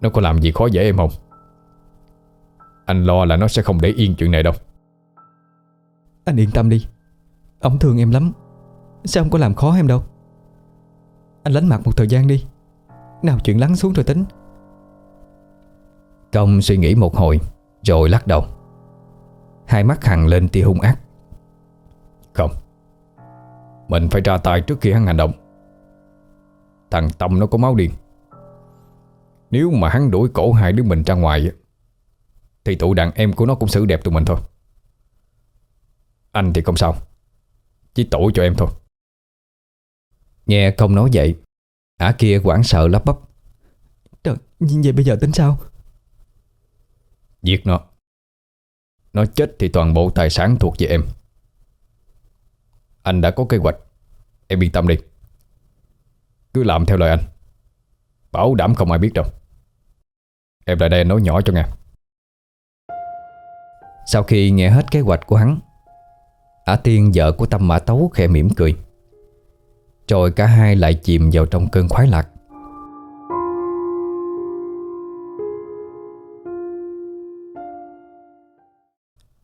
Nó có làm gì khó dễ em không? Anh lo là nó sẽ không để yên chuyện này đâu. Anh yên tâm đi. Ông thương em lắm. Sẽ không có làm khó em đâu anh lánh mặt một thời gian đi. Nào chuyện lắng xuống rồi tính. Công suy nghĩ một hồi, Rồi lắc đầu. Hai mắt hằng lên tia hung ác. Không, Mình phải ra tay trước khi hắn hành động. Thằng Tâm nó có máu điên. Nếu mà hắn đuổi cổ hai đứa mình ra ngoài Thì tụi đàn em của nó cũng xử đẹp tụi mình thôi. Anh thì không sao, Chỉ tổ cho em thôi. Nghe công nói vậy Ả kia quảng sợ lắp bắp. Trời, vậy bây giờ tính sao? Giết nó. Nó chết thì toàn bộ tài sản thuộc về em. Anh đã có kế hoạch. Em yên tâm đi. Cứ làm theo lời anh. Bảo đảm không ai biết đâu. Em lại đây nói nhỏ cho nghe. Sau khi nghe hết kế hoạch của hắn Ả Tiên vợ của Tâm Mã Tấu khẽ mỉm cười rồi cả hai lại chìm vào trong cơn khoái lạc.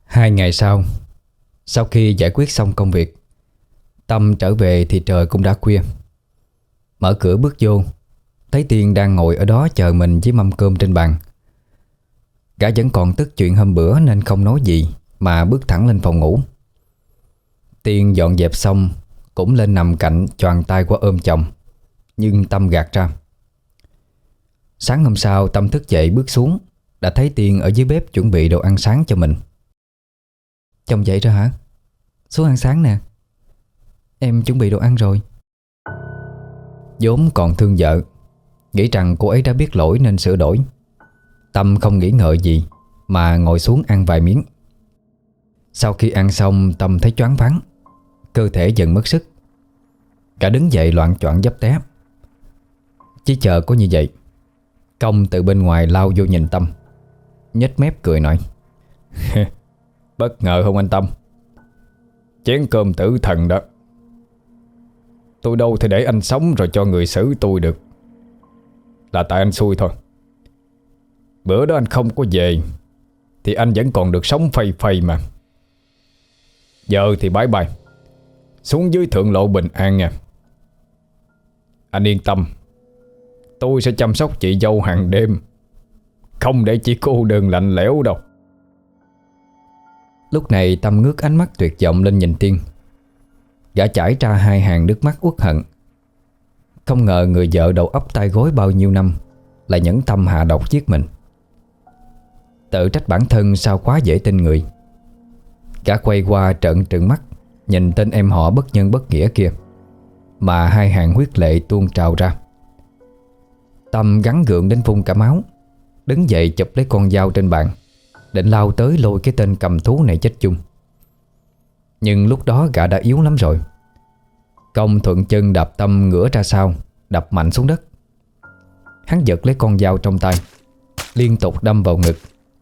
Hai ngày sau Sau khi giải quyết xong công việc, Tâm trở về thì trời cũng đã khuya. Mở cửa bước vô, Thấy Tiên đang ngồi ở đó chờ mình với mâm cơm trên bàn. Gã vẫn còn tức chuyện hôm bữa nên không nói gì Mà bước thẳng lên phòng ngủ. Tiên dọn dẹp xong cũng lên nằm cạnh choàng tay qua ôm chồng, Nhưng Tâm gạt ra. Sáng hôm sau, Tâm thức dậy bước xuống, Đã thấy Tiên ở dưới bếp chuẩn bị đồ ăn sáng cho mình. Chồng dậy rồi hả? Xuống ăn sáng nè. Em chuẩn bị đồ ăn rồi. Vốn còn thương vợ, Nghĩ rằng cô ấy đã biết lỗi nên sửa đổi. Tâm không nghĩ ngợi gì, Mà ngồi xuống ăn vài miếng. Sau khi ăn xong, Tâm thấy choáng váng. Cơ thể dần mất sức. Cả đứng dậy loạn choạng dấp té. Chỉ chờ có như vậy, Công từ bên ngoài lao vô nhìn Tâm. Nhếch mép cười nói Bất ngờ không anh Tâm? Chén cơm tử thần đó. Tôi đâu thể để anh sống rồi cho người xử tôi được. Là tại anh xui thôi. Bữa đó anh không có về, Thì anh vẫn còn được sống phây phây mà. Giờ thì bye bye. Xuống dưới thượng lộ bình an nha. Anh yên tâm. Tôi sẽ chăm sóc chị dâu hàng đêm. Không để chị cô đơn lạnh lẽo đâu. Lúc này Tâm ngước ánh mắt tuyệt vọng lên nhìn Tiên Gã chảy ra hai hàng nước mắt uất hận. Không ngờ người vợ đầu ấp tay gối bao nhiêu năm Lại nhẫn tâm hạ độc giết mình. Tự trách bản thân sao quá dễ tin người. Gã quay qua trận trừng mắt. Nhìn tên em họ bất nhân bất nghĩa kia. Mà hai hàng huyết lệ tuôn trào ra. Tâm gắn gượng đến phun cả máu. Đứng dậy chụp lấy con dao trên bàn. Định lao tới lôi cái tên cầm thú này chết chung. Nhưng lúc đó gã đã yếu lắm rồi. Công thuận chân đạp tâm ngửa ra sau, Đập mạnh xuống đất. Hắn giật lấy con dao trong tay, Liên tục đâm vào ngực,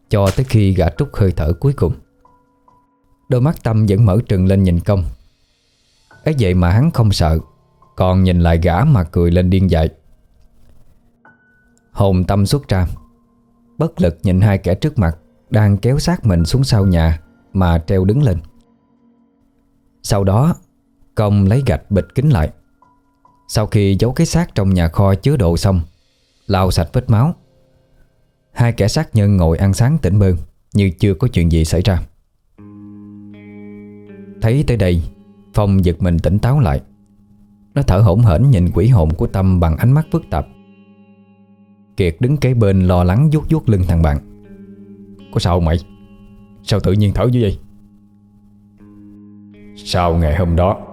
Cho tới khi gã trút hơi thở cuối cùng. Đôi mắt tâm vẫn mở trừng lên nhìn công. Ấy vậy mà hắn không sợ, Còn nhìn lại gã mà cười lên điên dại. Hồn tâm xuất ra, Bất lực nhìn hai kẻ trước mặt đang kéo sát mình xuống sau nhà Mà treo đứng lên. Sau đó, Công lấy gạch bịch kính lại. Sau khi giấu cái xác trong nhà kho chứa đồ xong, Lau sạch vết máu, Hai kẻ sát nhân ngồi ăn sáng tỉnh bơn Như chưa có chuyện gì xảy ra. Thấy tới đây, Phong giật mình tỉnh táo lại. Nó thở hổn hển nhìn quỷ hồn của Tâm Bằng ánh mắt phức tạp. Kiệt đứng kế bên lo lắng vuốt vuốt lưng thằng bạn. Có sao mày? Sao tự nhiên thở như vậy? Sau ngày hôm đó,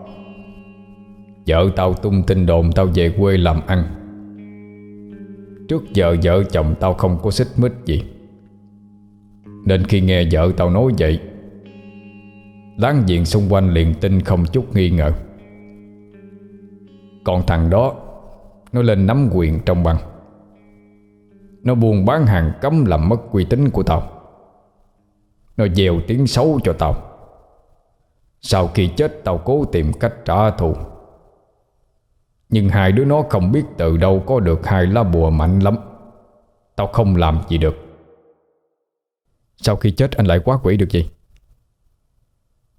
Vợ tao tung tin đồn tao về quê làm ăn? Trước giờ vợ chồng tao không có xích mích gì. Nên khi nghe vợ tao nói vậy Láng giềng xung quanh liền tin không chút nghi ngờ. Còn thằng đó, Nó lên nắm quyền trong băng. Nó buôn bán hàng cấm làm mất uy tín của tao nó dèo tiếng xấu cho tao Sau khi chết tao cố tìm cách trả thù. Nhưng hai đứa nó không biết từ đâu có được hai lá bùa mạnh lắm. Tao không làm gì được. Sau khi chết, anh lại quá quỷ được gì?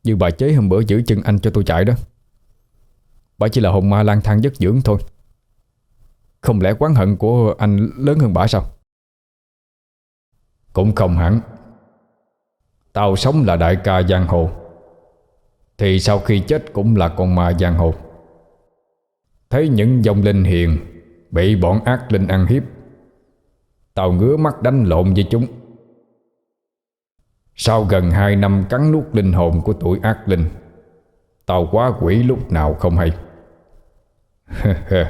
Như bà chế hôm bữa giữ chân anh cho tôi chạy đó. Bà chỉ là hồn ma lang thang giấc dưỡng thôi. Không lẽ quán hận của anh lớn hơn bà sao? Cũng không hẳn. Tao sống là đại ca giang hồ. Thì sau khi chết cũng là con ma giang hồ. Thấy những dòng linh hiền Bị bọn ác linh ăn hiếp, Tao ngứa mắt đánh lộn với chúng. Sau gần 2 năm cắn nuốt linh hồn của tuổi ác linh, Tao quá quỷ lúc nào không hay.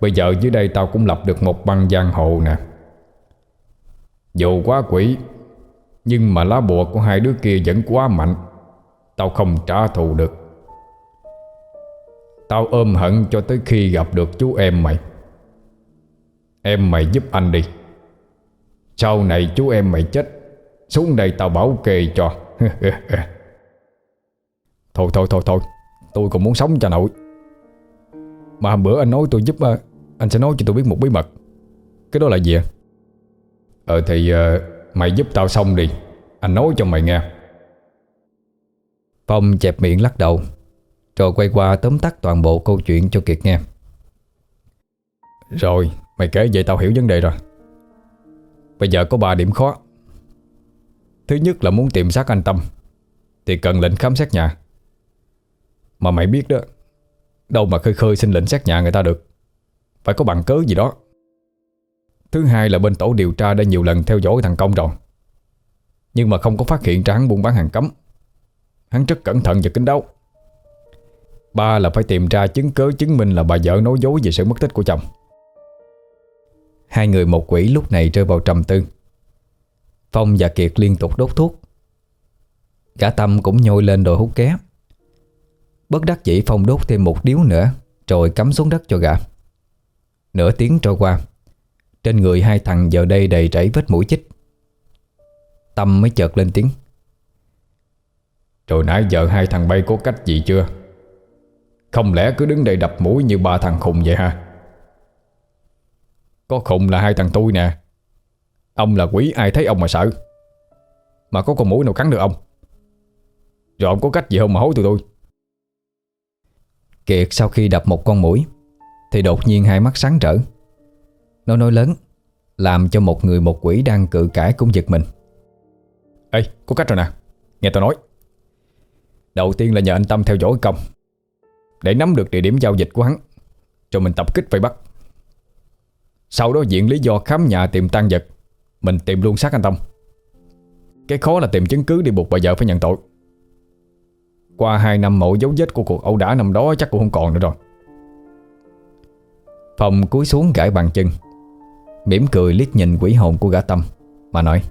Bây giờ dưới đây tao cũng lập được một băng giang hồ nè. Dù quá quỷ, Nhưng mà lá bùa của hai đứa kia vẫn quá mạnh, Tao không trả thù được. Tao ôm hận cho tới khi gặp được chú em mày. Em mày giúp anh đi. Sau này chú em mày chết xuống đây tao bảo kê cho. Thôi thôi thôi thôi. Tôi còn muốn sống cho nội. Mà bữa anh nói tôi giúp ờ, Anh sẽ nói cho tôi biết một bí mật. Cái đó là gì Ờ thì uh, mày giúp tao xong đi. Anh nói cho mày nghe. Phong chẹp miệng lắc đầu Rồi quay qua tóm tắt toàn bộ câu chuyện cho Kiệt nghe. Rồi Mày kể vậy tao hiểu vấn đề rồi. Bây giờ có ba điểm khó. Thứ nhất là muốn tìm xác anh Tâm, Thì cần lệnh khám xét nhà. Mà mày biết đó, Đâu mà khơi khơi xin lệnh xét nhà người ta được. Phải có bằng cớ gì đó. Thứ hai là bên tổ điều tra đã nhiều lần theo dõi thằng Công rồi. Nhưng mà không có phát hiện ra hắn buôn bán hàng cấm. Hắn rất cẩn thận và kín đáo. Ba là phải tìm ra chứng cớ chứng minh là bà vợ nói dối về sự mất tích của chồng. Hai người một quỷ lúc này rơi vào trầm tư. Phong và Kiệt liên tục đốt thuốc. Cả Tâm cũng nhôi lên đồi hút ké. Bất đắc dĩ Phong đốt thêm một điếu nữa, Rồi cắm xuống đất cho gà. Nửa tiếng trôi qua, Trên người hai thằng giờ đây đầy rẫy vết mũi chích. Tâm mới chợt lên tiếng. Rồi nãy giờ hai thằng bay có cách gì chưa? Không lẽ cứ đứng đây đập mũi như ba thằng khùng vậy ha Có khùng là hai thằng tôi nè. Ông là quỷ, ai thấy ông mà sợ? Mà có con mũi nào cắn được ông? Rồi ông có cách gì không mà hối tụi tôi? Kiệt sau khi đập một con mũi, Thì đột nhiên hai mắt sáng rỡ Nó nói lớn, Làm cho một người một quỷ đang cự cãi cũng giật mình. Ê, có cách rồi nè, Nghe tao nói. Đầu tiên là nhờ anh Tâm theo dõi công, Để nắm được địa điểm giao dịch của hắn Rồi mình tập kích vây bắt. Sau đó diện lý do khám nhà tìm tan vật mình tìm luôn xác anh Tâm Cái khó là tìm chứng cứ để buộc bà vợ phải nhận tội. Qua 2 năm mẫu dấu vết của cuộc ẩu đả năm đó chắc cũng không còn nữa rồi. Phòng cúi xuống gãi bàn chân, mỉm cười liếc nhìn quỷ hồn của gã Tâm, Mà nói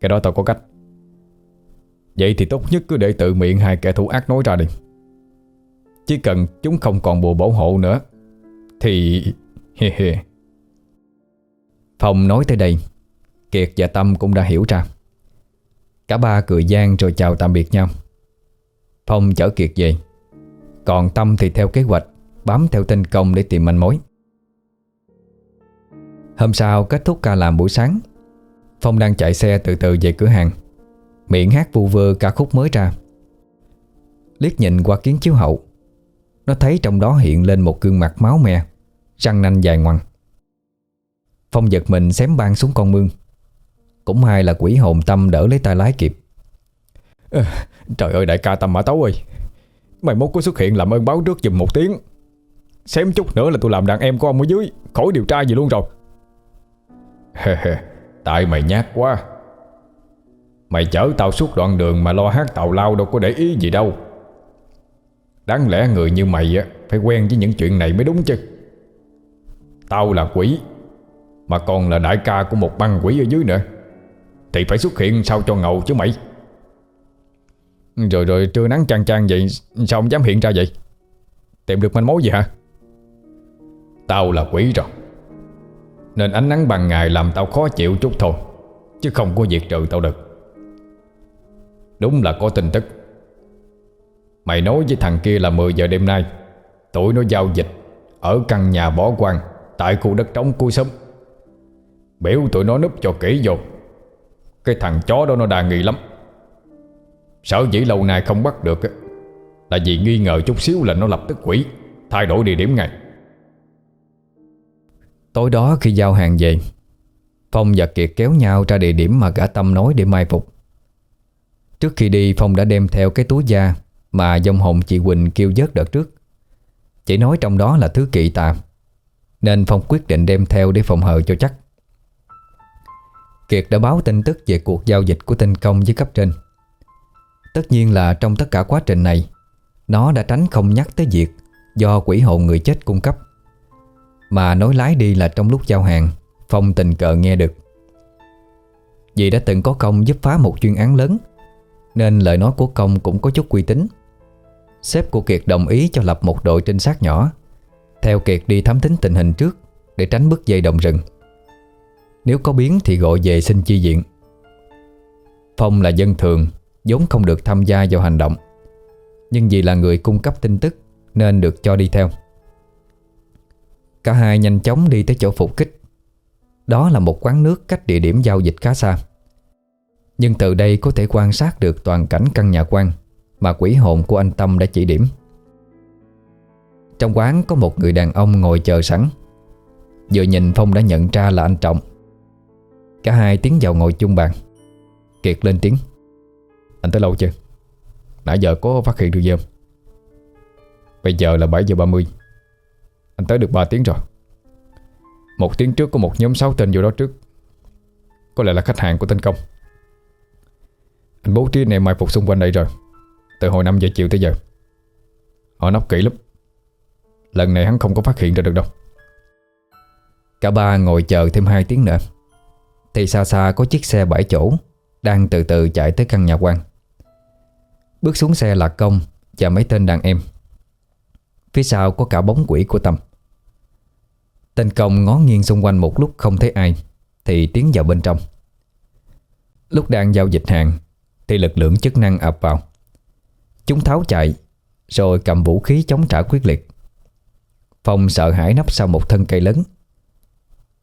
Cái đó tao có cách. Vậy thì tốt nhất cứ để tự miệng hai kẻ thủ ác nói ra đi. Chỉ cần chúng không còn bùa bảo hộ nữa, Thì Phong nói tới đây, Kiệt và Tâm cũng đã hiểu ra. Cả ba cười gian rồi chào tạm biệt nhau. Phong chở Kiệt về, Còn Tâm thì theo kế hoạch, Bám theo tên công để tìm manh mối. Hôm sau kết thúc ca làm buổi sáng, Phong đang chạy xe từ từ về cửa hàng. Miệng hát vu vơ ca khúc mới ra. Liếc nhìn qua kiến chiếu hậu, Nó thấy trong đó hiện lên một gương mặt máu me, Răng nanh dài ngoằng. Phong giật mình xém băng xuống con mương. Cũng may là quỷ hồn Tâm đỡ lấy tay lái kịp. À, Trời ơi đại ca Tâm Mã Tấu ơi. Mày mốt có xuất hiện làm ơn báo trước giùm một tiếng. Xém chút nữa là tôi làm đàn em của ông ở dưới Khỏi điều tra gì luôn rồi. Tại mày nhát quá. Mày chở tao suốt đoạn đường Mà lo hát tàu lao đâu có để ý gì đâu. Đáng lẽ người như mày á Phải quen với những chuyện này mới đúng chứ. Tao là quỷ mà còn là đại ca của một băng quỷ ở dưới nữa. Thì phải xuất hiện sao cho ngầu chứ mày? Rồi rồi, trưa nắng chang chang vậy, Sao không dám hiện ra vậy? Tìm được manh mối gì hả? Tao là quỷ rồi. Nên ánh nắng ban ngày làm tao khó chịu chút thôi, Chứ không có việc trừ tao được. Đúng là có tin tức. Mày nói với thằng kia là 10 giờ đêm nay, Tụi nó giao dịch Ở căn nhà bỏ quan Tại khu đất trống cuối sớm Biểu tụi nó núp cho kỹ vô. Cái thằng chó đó nó đa nghi lắm. Sợ dĩ lâu nay không bắt được Là vì nghi ngờ chút xíu là nó lập tức quỷ, Thay đổi địa điểm ngay. Tối đó khi giao hàng về, Phong và Kiệt kéo nhau ra địa điểm mà gã Tâm nói để mai phục. Trước khi đi, Phong đã đem theo cái túi da Mà dông Hồng chị Quỳnh kêu dớt đợt trước. Chỉ nói trong đó là thứ kỵ tà, Nên Phong quyết định đem theo để phòng hờ cho chắc. Kiệt đã báo tin tức về cuộc giao dịch của tinh công với cấp trên. Tất nhiên là trong tất cả quá trình này, Nó đã tránh không nhắc tới việc Do quỷ hồn người chết cung cấp. Mà nói lái đi là trong lúc giao hàng, Phong tình cờ nghe được. Vì đã từng có công giúp phá một chuyên án lớn, Nên lời nói của công cũng có chút uy tín. Sếp của Kiệt đồng ý cho lập một đội trinh sát nhỏ, Theo Kiệt đi thám thính tình hình trước Để tránh bước dây động rừng. Nếu có biến thì gọi về xin chi diện Phong là dân thường, vốn không được tham gia vào hành động. Nhưng vì là người cung cấp tin tức, Nên được cho đi theo. Cả hai nhanh chóng đi tới chỗ phục kích. Đó là một quán nước cách địa điểm giao dịch khá xa. Nhưng từ đây có thể quan sát được toàn cảnh căn nhà quan Mà quỷ hồn của anh Tâm đã chỉ điểm. Trong quán có một người đàn ông ngồi chờ sẵn. Vừa nhìn Phong đã nhận ra là anh Trọng. Cả hai tiến vào ngồi chung bàn. Kiệt lên tiếng. Anh tới lâu chưa? Nãy giờ có phát hiện được gì không? Bây giờ là 7 giờ 30 Anh tới được 3 tiếng rồi. Một tiếng trước có một nhóm 6 tên vô đó trước. Có lẽ là khách hàng của tên công. Anh bố trí này mai phục xung quanh đây rồi. Từ hồi 5 giờ chiều tới giờ. Họ nóc kỹ lắm. Lần này hắn không có phát hiện ra được đâu. Cả ba ngồi chờ thêm 2 tiếng nữa. Thì xa xa có chiếc xe bảy chỗ, Đang từ từ chạy tới căn nhà quan. Bước xuống xe là công Và mấy tên đàn em. Phía sau có cả bóng quỷ của Tâm. Tên công ngó nghiêng xung quanh một lúc không thấy ai, Thì tiến vào bên trong. Lúc đang giao dịch hàng, Thì lực lượng chức năng ập vào. Chúng tháo chạy, Rồi cầm vũ khí chống trả quyết liệt. Phong sợ hãi nấp sau một thân cây lớn.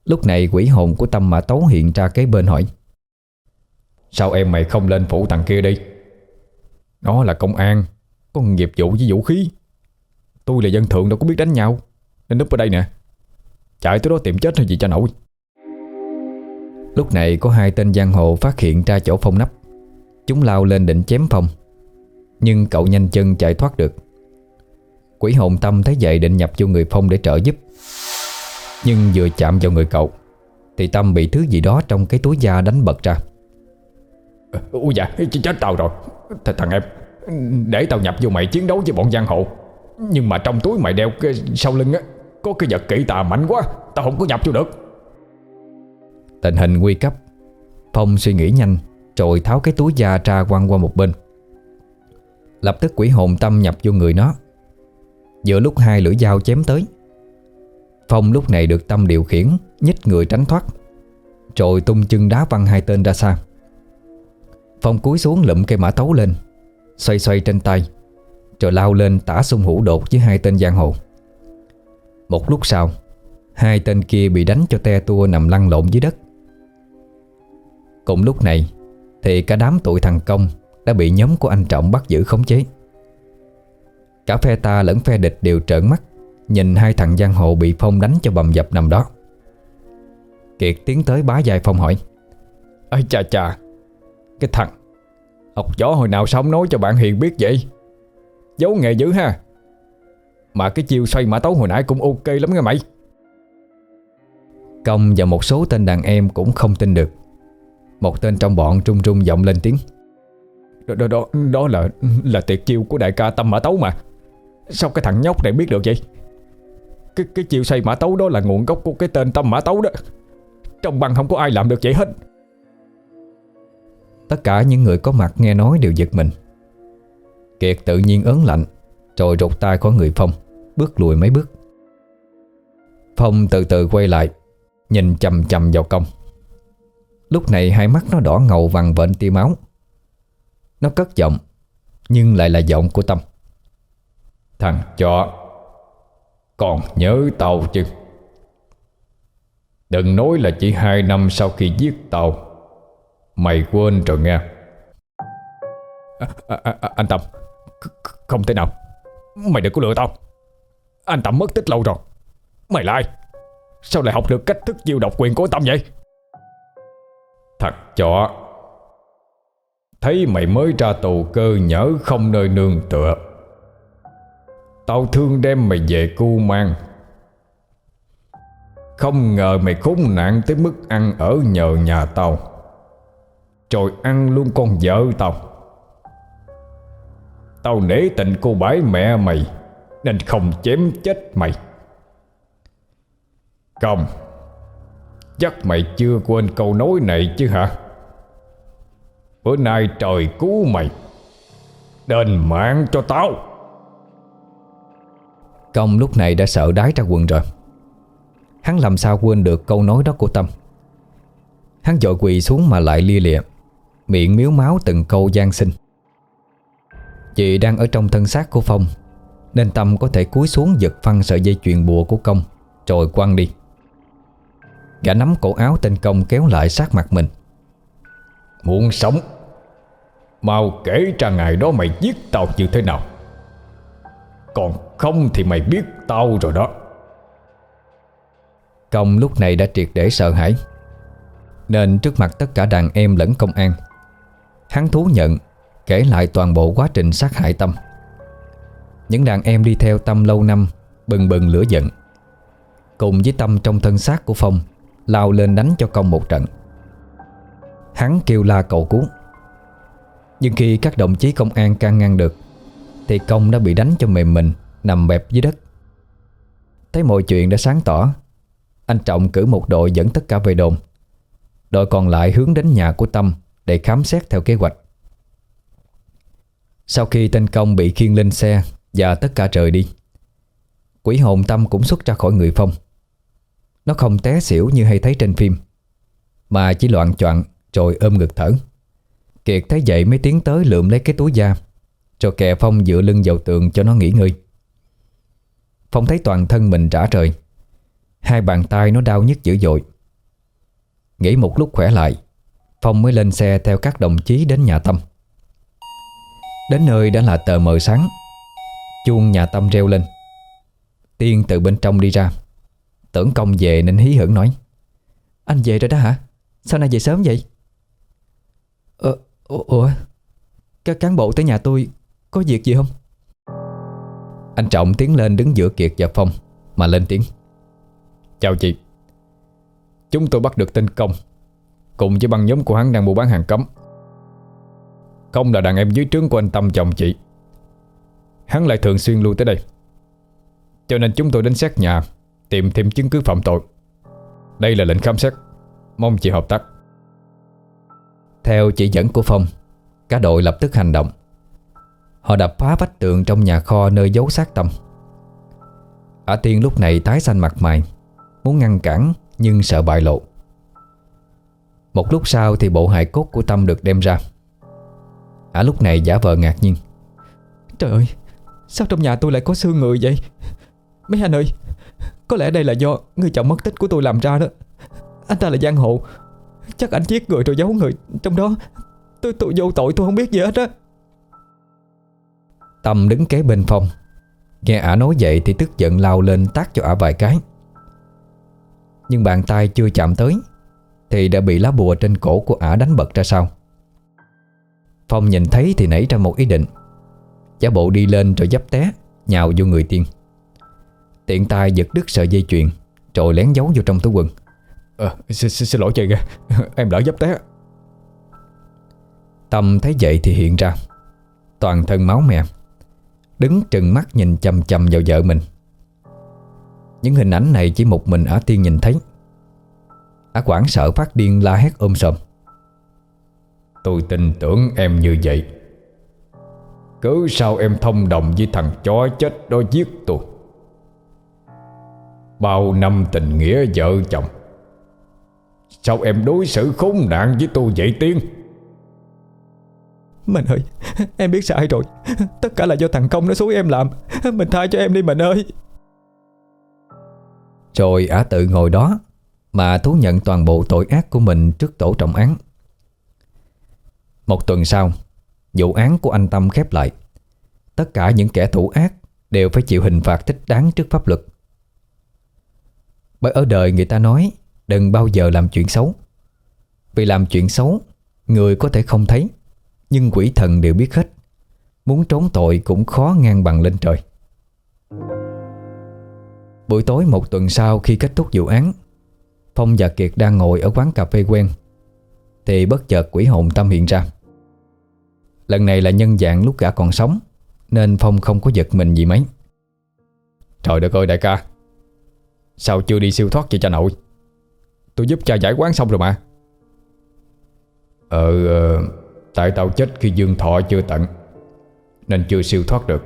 Lúc này quỷ hồn của Tâm Mã Tấu hiện ra kế bên hỏi. Sao em mày không lên phủ thằng kia đi? Nó là công an, Có nghiệp vụ với vũ khí. Tôi là dân thượng đâu có biết đánh nhau, Nên núp ở đây nè. Chạy tới đó tìm chết hay gì cho nổi. Lúc này có hai tên giang hồ phát hiện ra chỗ phong nắp Chúng lao lên định chém phong, Nhưng cậu nhanh chân chạy thoát được. Quỷ hồn tâm thấy vậy định nhập vô người phong để trợ giúp. Nhưng vừa chạm vào người cậu Thì Tâm bị thứ gì đó trong cái túi da đánh bật ra. Ôi dạ chết tao rồi. Th Thằng em Để tao nhập vô mày chiến đấu với bọn giang hồ. Nhưng mà trong túi mày đeo cái sau lưng á Có cái vật kỹ tà mạnh quá Tao không có nhập vô được. Tình hình nguy cấp. Phong suy nghĩ nhanh Rồi tháo cái túi da ra quăng qua một bên. Lập tức quỷ hồn tâm nhập vô người nó. Giữa lúc hai lưỡi dao chém tới Phong lúc này được tâm điều khiển, Nhích người tránh thoát. Rồi tung chân đá văng hai tên ra xa. Phong cúi xuống lụm cây mã tấu lên, Xoay xoay trên tay, Rồi lao lên tả sung hữu đột với hai tên giang hồ. Một lúc sau, Hai tên kia bị đánh cho te tua nằm lăn lộn dưới đất. Cùng lúc này, Thì cả đám tụi thằng Công Đã bị nhóm của anh Trọng bắt giữ khống chế. Cả phe ta lẫn phe địch đều trợn mắt. Nhìn hai thằng giang hồ bị Phong đánh cho bầm dập nằm đó. Kiệt tiến tới bá dài Phong hỏi Ây chà chà cái thằng Học gió hồi nào sao không nói cho bạn Hiền biết vậy? Giấu nghề dữ ha. Mà cái chiêu xoay mã tấu hồi nãy cũng ok lắm nghe mày. Công và một số tên đàn em cũng không tin được. Một tên trong bọn trung trung giọng lên tiếng Đó, đó, đó, đó là là tuyệt chiêu của đại ca Tâm Mã Tấu mà. Sao cái thằng nhóc này biết được vậy? Cái, cái chiêu xây mã tấu đó là nguồn gốc của cái tên Tâm Mã Tấu đó. Trong băng không có ai làm được vậy hết. Tất cả những người có mặt nghe nói đều giật mình. Kiệt tự nhiên ớn lạnh Rồi rụt tay khỏi người Phong Bước lùi mấy bước. Phong từ từ quay lại Nhìn chầm chầm vào công. Lúc này hai mắt nó đỏ ngầu vằn vện tia máu. Nó cất giọng Nhưng lại là giọng của Tâm. Thằng chó! Còn nhớ tao chứ? Đừng nói là chỉ hai năm sau khi giết tao Mày quên rồi nghe. À, à, à, à Anh Tâm Không thể nào. Mày đừng có lừa tao. Anh Tâm mất tích lâu rồi. Mày là ai? Sao lại học được cách thức diêu độc quyền của anh Tâm vậy? Thật chó. Thấy mày mới ra tù cơ nhớ không nơi nương tựa. Tao thương đem mày về cu mang. Không ngờ mày khốn nạn tới mức ăn ở nhờ nhà tao. Rồi ăn luôn con vợ tao. Tao nể tình cô bái mẹ mày, Nên không chém chết mày. Không Chắc mày chưa quên câu nói này chứ hả? Bữa nay trời cứu mày, Đền mạng cho tao. Công lúc này đã sợ đái ra quần rồi. Hắn làm sao quên được câu nói đó của Tâm? Hắn dội quỳ xuống mà lại lia lịa, Miệng miếu máu từng câu gian sinh Chị đang ở trong thân xác của Phong, Nên Tâm có thể cúi xuống giật phăng sợi dây chuyền bùa của công Rồi quăng đi. Gã nắm cổ áo tên công kéo lại sát mặt mình. Muốn sống? Mau kể ra ngày đó mày giết tao như thế nào. Còn không thì mày biết tao rồi đó. Công lúc này đã triệt để sợ hãi. Nên trước mặt tất cả đàn em lẫn công an, Hắn thú nhận Kể lại toàn bộ quá trình sát hại Tâm. Những đàn em đi theo Tâm lâu năm Bừng bừng lửa giận. Cùng với Tâm trong thân xác của Phong, Lao lên đánh cho công một trận. Hắn kêu la cầu cứu. Nhưng khi các đồng chí công an can ngăn được, Thì công đã bị đánh cho mềm mình. Nằm bẹp dưới đất. Thấy mọi chuyện đã sáng tỏ, Anh Trọng cử một đội dẫn tất cả về đồn. Đội còn lại hướng đến nhà của Tâm Để khám xét theo kế hoạch. Sau khi tên công bị khiêng lên xe Và tất cả rời đi, Quỷ hồn Tâm cũng xuất ra khỏi người Phong. Nó không té xỉu như hay thấy trên phim, Mà chỉ loạn choạng Rồi ôm ngực thở. Kiệt thấy vậy mới tiến tới lượm lấy cái túi da Rồi kè Phong dựa lưng vào tường cho nó nghỉ ngơi. Phong thấy toàn thân mình rã rời. Hai bàn tay nó đau nhức dữ dội. Nghĩ một lúc khỏe lại Phong mới lên xe theo các đồng chí đến nhà Tâm. Đến nơi đã là tờ mờ sáng Chuông nhà Tâm reo lên. Tiên từ bên trong đi ra. Tưởng công về nên hí hưởng nói Anh về rồi đó hả? Sao nay về sớm vậy? Ờ, ủa Các cán bộ tới nhà tôi Có việc gì không? Anh Trọng tiến lên đứng giữa Kiệt và Phong, Mà lên tiếng. Chào chị. Chúng tôi bắt được tên Công. Cùng với băng nhóm của hắn đang mua bán hàng cấm. Công là đàn em dưới trướng của anh Tâm chồng chị. Hắn lại thường xuyên lui tới đây. Cho nên chúng tôi đến xét nhà, Tìm thêm chứng cứ phạm tội. Đây là lệnh khám xét. Mong chị hợp tác. Theo chỉ dẫn của Phong, Cả đội lập tức hành động. Họ đập phá vách tường trong nhà kho nơi giấu xác Tâm. Ả Tiên lúc này tái xanh mặt mày Muốn ngăn cản nhưng sợ bại lộ. Một lúc sau thì bộ hài cốt của Tâm được đem ra. Ả lúc này giả vờ ngạc nhiên. Trời ơi Sao trong nhà tôi lại có xương người vậy? Mấy anh ơi Có lẽ đây là do người chồng mất tích của tôi làm ra đó. Anh ta là giang hộ Chắc anh giết người rồi giấu người. Trong đó tôi, tôi vô tội tôi không biết gì hết á. Tâm đứng kế bên Phong Nghe ả nói vậy thì tức giận lao lên tác cho ả vài cái. Nhưng bàn tay chưa chạm tới Thì đã bị lá bùa trên cổ của ả đánh bật ra sau. Phong nhìn thấy thì nảy ra một ý định. Giả bộ đi lên rồi dấp té Nhào vô người tiên. Tiện tay giật đứt sợi dây chuyền Rồi lén giấu vô trong túi quần. À, xin, xin, xin lỗi chị Em lỡ dấp té. Tâm thấy vậy thì hiện ra Toàn thân máu mè Đứng trừng mắt nhìn chầm chầm vào vợ mình. Những hình ảnh này chỉ một mình Ả Tiên nhìn thấy. Ả quảng sợ phát điên la hét ôm sầm. Tôi tin tưởng em như vậy. Cứ sao em thông đồng với thằng chó chết đó giết tôi? Bao năm tình nghĩa vợ chồng? Sao em đối xử khốn nạn với tôi vậy Tiên? Mình ơi, Em biết sai rồi. Tất cả là do thằng Công nó xúi em làm. Mình tha cho em đi mình ơi. Rồi ả tự ngồi đó, Mà thú nhận toàn bộ tội ác của mình Trước tổ trọng án. Một tuần sau, Vụ án của anh Tâm khép lại. Tất cả những kẻ thủ ác Đều phải chịu hình phạt thích đáng trước pháp luật. Bởi ở đời người ta nói, Đừng bao giờ làm chuyện xấu. Vì làm chuyện xấu, Người có thể không thấy. Nhưng quỷ thần đều biết hết. Muốn trốn tội cũng khó ngang bằng lên trời. Buổi tối một tuần sau khi kết thúc vụ án Phong và Kiệt đang ngồi ở quán cà phê quen Thì bất chợt quỷ hồn Tâm hiện ra. Lần này là nhân dạng lúc gã còn sống Nên Phong không có giật mình gì mấy. Trời đất ơi đại ca Sao chưa đi siêu thoát cho cha nội? Tôi giúp cha giải quán xong rồi mà. Ờ, ờ Tại tao chết khi dương thọ chưa tận, Nên chưa siêu thoát được.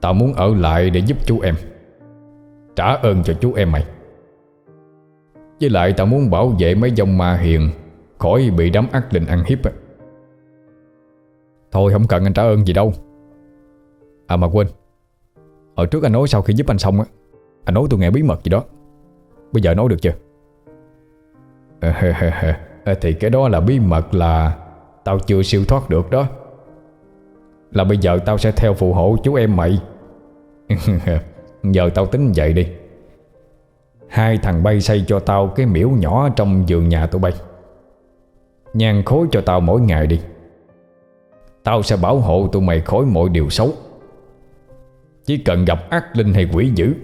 Tao muốn ở lại để giúp chú em, Trả ơn cho chú em mày. Với lại tao muốn bảo vệ mấy dòng ma hiền Khỏi bị đám ác linh ăn hiếp Thôi, không cần anh trả ơn gì đâu. À mà quên, Ở trước anh nói sau khi giúp anh xong á, Anh nói tôi nghe bí mật gì đó. Bây giờ nói được chưa? Ờ, thì cái đó là bí mật là Tao chưa siêu thoát được đó. Là bây giờ tao sẽ theo phù hộ chú em mày. Giờ tao tính vậy đi. Hai thằng bay xây cho tao cái miễu nhỏ trong giường nhà tụi bay. Nhàn khối cho tao mỗi ngày đi. Tao sẽ bảo hộ tụi mày khỏi mọi điều xấu. Chỉ cần gặp ác linh hay quỷ dữ,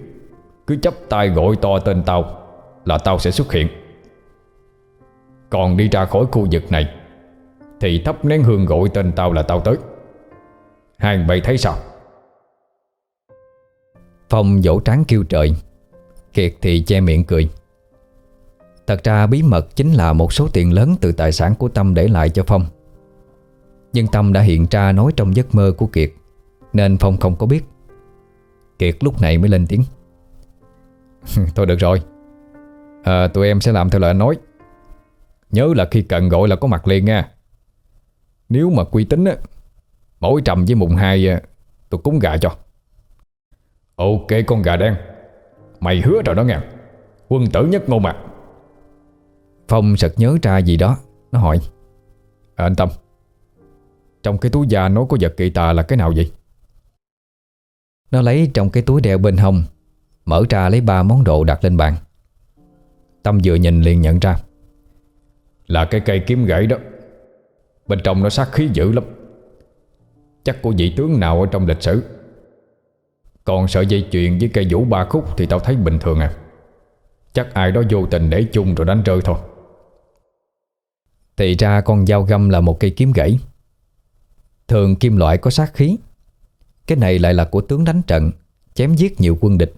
Cứ chấp tay gọi to tên tao Là tao sẽ xuất hiện. Còn đi ra khỏi khu vực này Thì thắp nén hương gọi tên tao là tao tới. Hai bay thấy sao? Phong vỗ trán kêu trời Kiệt thì che miệng cười. Thật ra bí mật chính là một số tiền lớn từ tài sản của Tâm để lại cho Phong. Nhưng Tâm đã hiện ra nói trong giấc mơ của Kiệt Nên Phong không có biết. Kiệt lúc này mới lên tiếng. Thôi được rồi. À, Tụi em sẽ làm theo lời anh nói. Nhớ là khi cần gọi là có mặt liền nha. Nếu mà quy tính á Mỗi trầm với mùng hai à, Tôi cúng gà cho. Ok con gà đen. Mày hứa rồi đó nghe. Quân tử nhất ngôn mà. Phong sực nhớ ra gì đó. Nó hỏi. À, Anh Tâm Trong cái túi da nó có vật kỳ tà là cái nào vậy? Nó lấy trong cái túi đeo bên hông Mở ra lấy ba món đồ đặt lên bàn. Tâm vừa nhìn liền nhận ra. Là cái cây kiếm gãy đó. Bên trong nó sát khí dữ lắm. Chắc của vị tướng nào ở trong lịch sử. Còn sợi dây chuyền với cây vũ ba khúc Thì tao thấy bình thường à. Chắc ai đó vô tình để chung rồi đánh rơi thôi. Thì ra con dao găm là một cây kiếm gãy. Thường kim loại có sát khí. Cái này lại là của tướng đánh trận, Chém giết nhiều quân địch.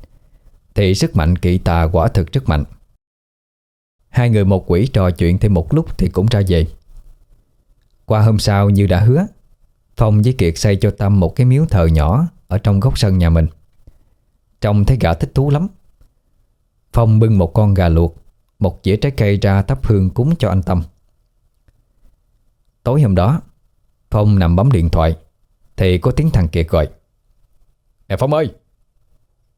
Thì sức mạnh kỵ tà quả thực rất mạnh. Hai người một quỷ trò chuyện thêm một lúc Thì cũng ra về. Qua hôm sau như đã hứa, Phong với Kiệt xây cho Tâm một cái miếu thờ nhỏ Ở trong góc sân nhà mình. Trông thấy gã thích thú lắm. Phong bưng một con gà luộc, Một dĩa trái cây ra thắp hương cúng cho anh Tâm. Tối hôm đó, Phong nằm bấm điện thoại, Thì có tiếng thằng Kiệt gọi. Nè Phong ơi,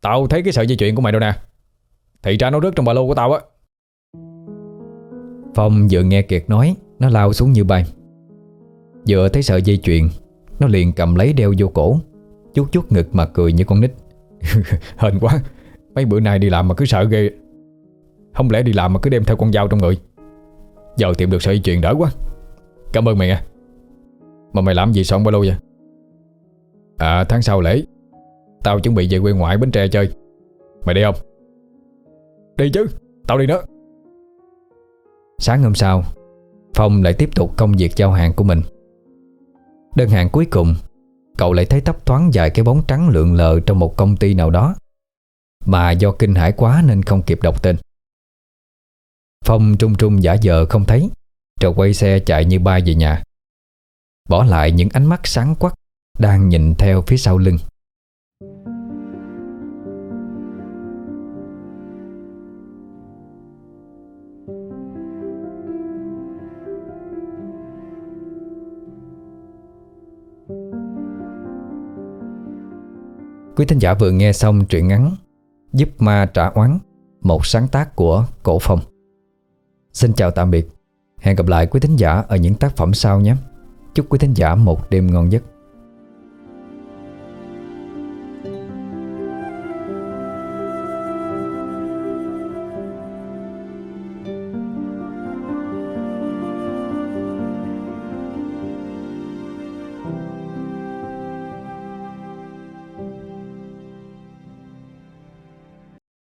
Tao thấy cái sợi dây chuyện của mày đâu nè. Thì ra nó rớt trong ba lô của tao á. Phong vừa nghe Kiệt nói, Nó lao xuống như bay. Vừa thấy sợi dây chuyền, Nó liền cầm lấy đeo vô cổ, Chút chút ngực mà cười như con nít. Hên quá, Mấy bữa nay đi làm mà cứ sợ ghê. Không lẽ đi làm mà cứ đem theo con dao trong người? Giờ tìm được sợi dây chuyền đỡ quá. Cảm ơn mày nha Mà mày làm gì xong bao lâu vậy? À tháng sau lễ. Tao chuẩn bị về quê ngoại Bến Tre chơi. Mày đi không? Đi chứ, Tao đi nữa Sáng hôm sau, Phong lại tiếp tục công việc giao hàng của mình. Đơn hàng cuối cùng, Cậu lại thấy tóc thoáng vài cái bóng trắng lượn lờ Trong một công ty nào đó, Mà do kinh hãi quá nên không kịp đọc tên. Phong trung trung giả vờ không thấy, Rồi quay xe chạy như bay về nhà. Bỏ lại những ánh mắt sáng quắc Đang nhìn theo phía sau lưng. Quý thính giả vừa nghe xong truyện ngắn Giúp ma trả oán, Một sáng tác của Cổ Phong. Xin chào tạm biệt. Hẹn gặp lại quý thính giả ở những tác phẩm sau nhé. Chúc quý thính giả một đêm ngon giấc.